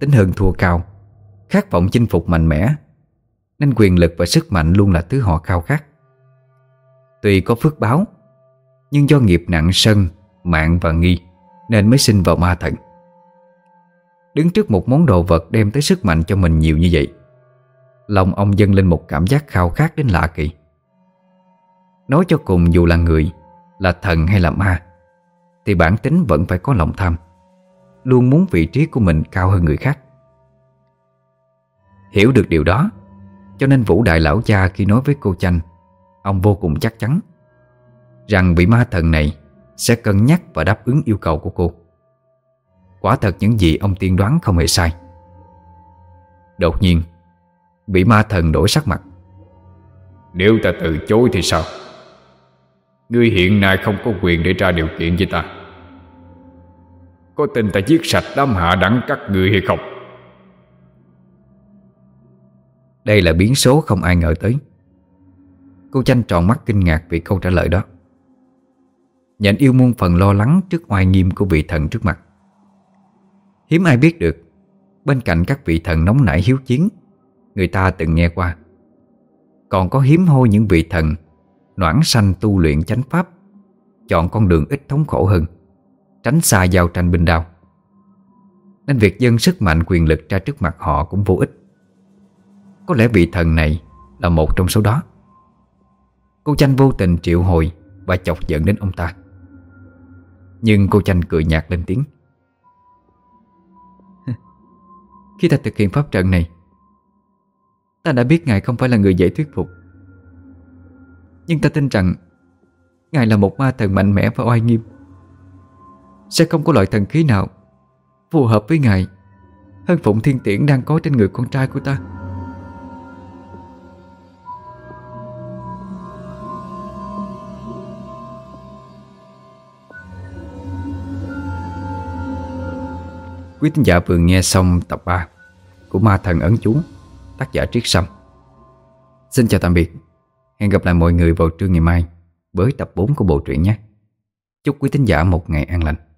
Tính hơn thua cao. Khát vọng chinh phục mạnh mẽ. Nên quyền lực và sức mạnh luôn là thứ họ khao khát. Tuy có phước báo Nhưng do nghiệp nặng sân, mạng và nghi Nên mới sinh vào ma thần. Đứng trước một món đồ vật đem tới sức mạnh cho mình nhiều như vậy Lòng ông dâng lên một cảm giác khao khát đến lạ kỳ. Nói cho cùng dù là người Là thần hay là ma Thì bản tính vẫn phải có lòng tham. Luôn muốn vị trí của mình cao hơn người khác. Hiểu được điều đó, Cho nên Vũ Đại Lão Cha khi nói với cô Chanh, Ông vô cùng chắc chắn Rằng vị ma thần này Sẽ cân nhắc và đáp ứng yêu cầu của cô. Quả thật những gì ông tiên đoán không hề sai. Đột nhiên, Vị ma thần đổi sắc mặt. Nếu ta từ chối thì sao? Ngươi hiện nay không có quyền để ra điều kiện với ta. Có tin ta giết sạch đám hạ đẳng các người hay không? Đây là biến số không ai ngờ tới. Cô chanh tròn mắt kinh ngạc vì câu trả lời đó. Nhện yêu muôn phần lo lắng trước oai nghiêm của vị thần trước mặt. Hiếm ai biết được, Bên cạnh các vị thần nóng nảy hiếu chiến, Người ta từng nghe qua, Còn có hiếm hoi những vị thần Noãn sanh tu luyện chánh pháp, Chọn con đường ít thống khổ hơn. Tránh xa giao tranh binh đao Nên việc dân sức mạnh quyền lực ra trước mặt họ cũng vô ích. Có lẽ vị thần này là một trong số đó. Cô Chanh vô tình triệu hồi Và chọc giận đến ông ta. Nhưng cô Chanh cười nhạt lên tiếng. Khi ta thực hiện pháp trận này, Ta đã biết Ngài không phải là người dễ thuyết phục. Nhưng ta tin rằng Ngài là một ma thần mạnh mẽ và oai nghiêm. Sẽ không có loại thần khí nào Phù hợp với Ngài Hơn Phụng Thiên Tiễn đang có trên người con trai của ta Quý tín giả vừa nghe xong tập 3 của Ma Thần Ấn Chú, tác giả Triết Sâm. Xin chào tạm biệt, hẹn gặp lại mọi người vào trưa ngày mai với tập 4 của bộ truyện nhé. Chúc quý tín giả một ngày an lành.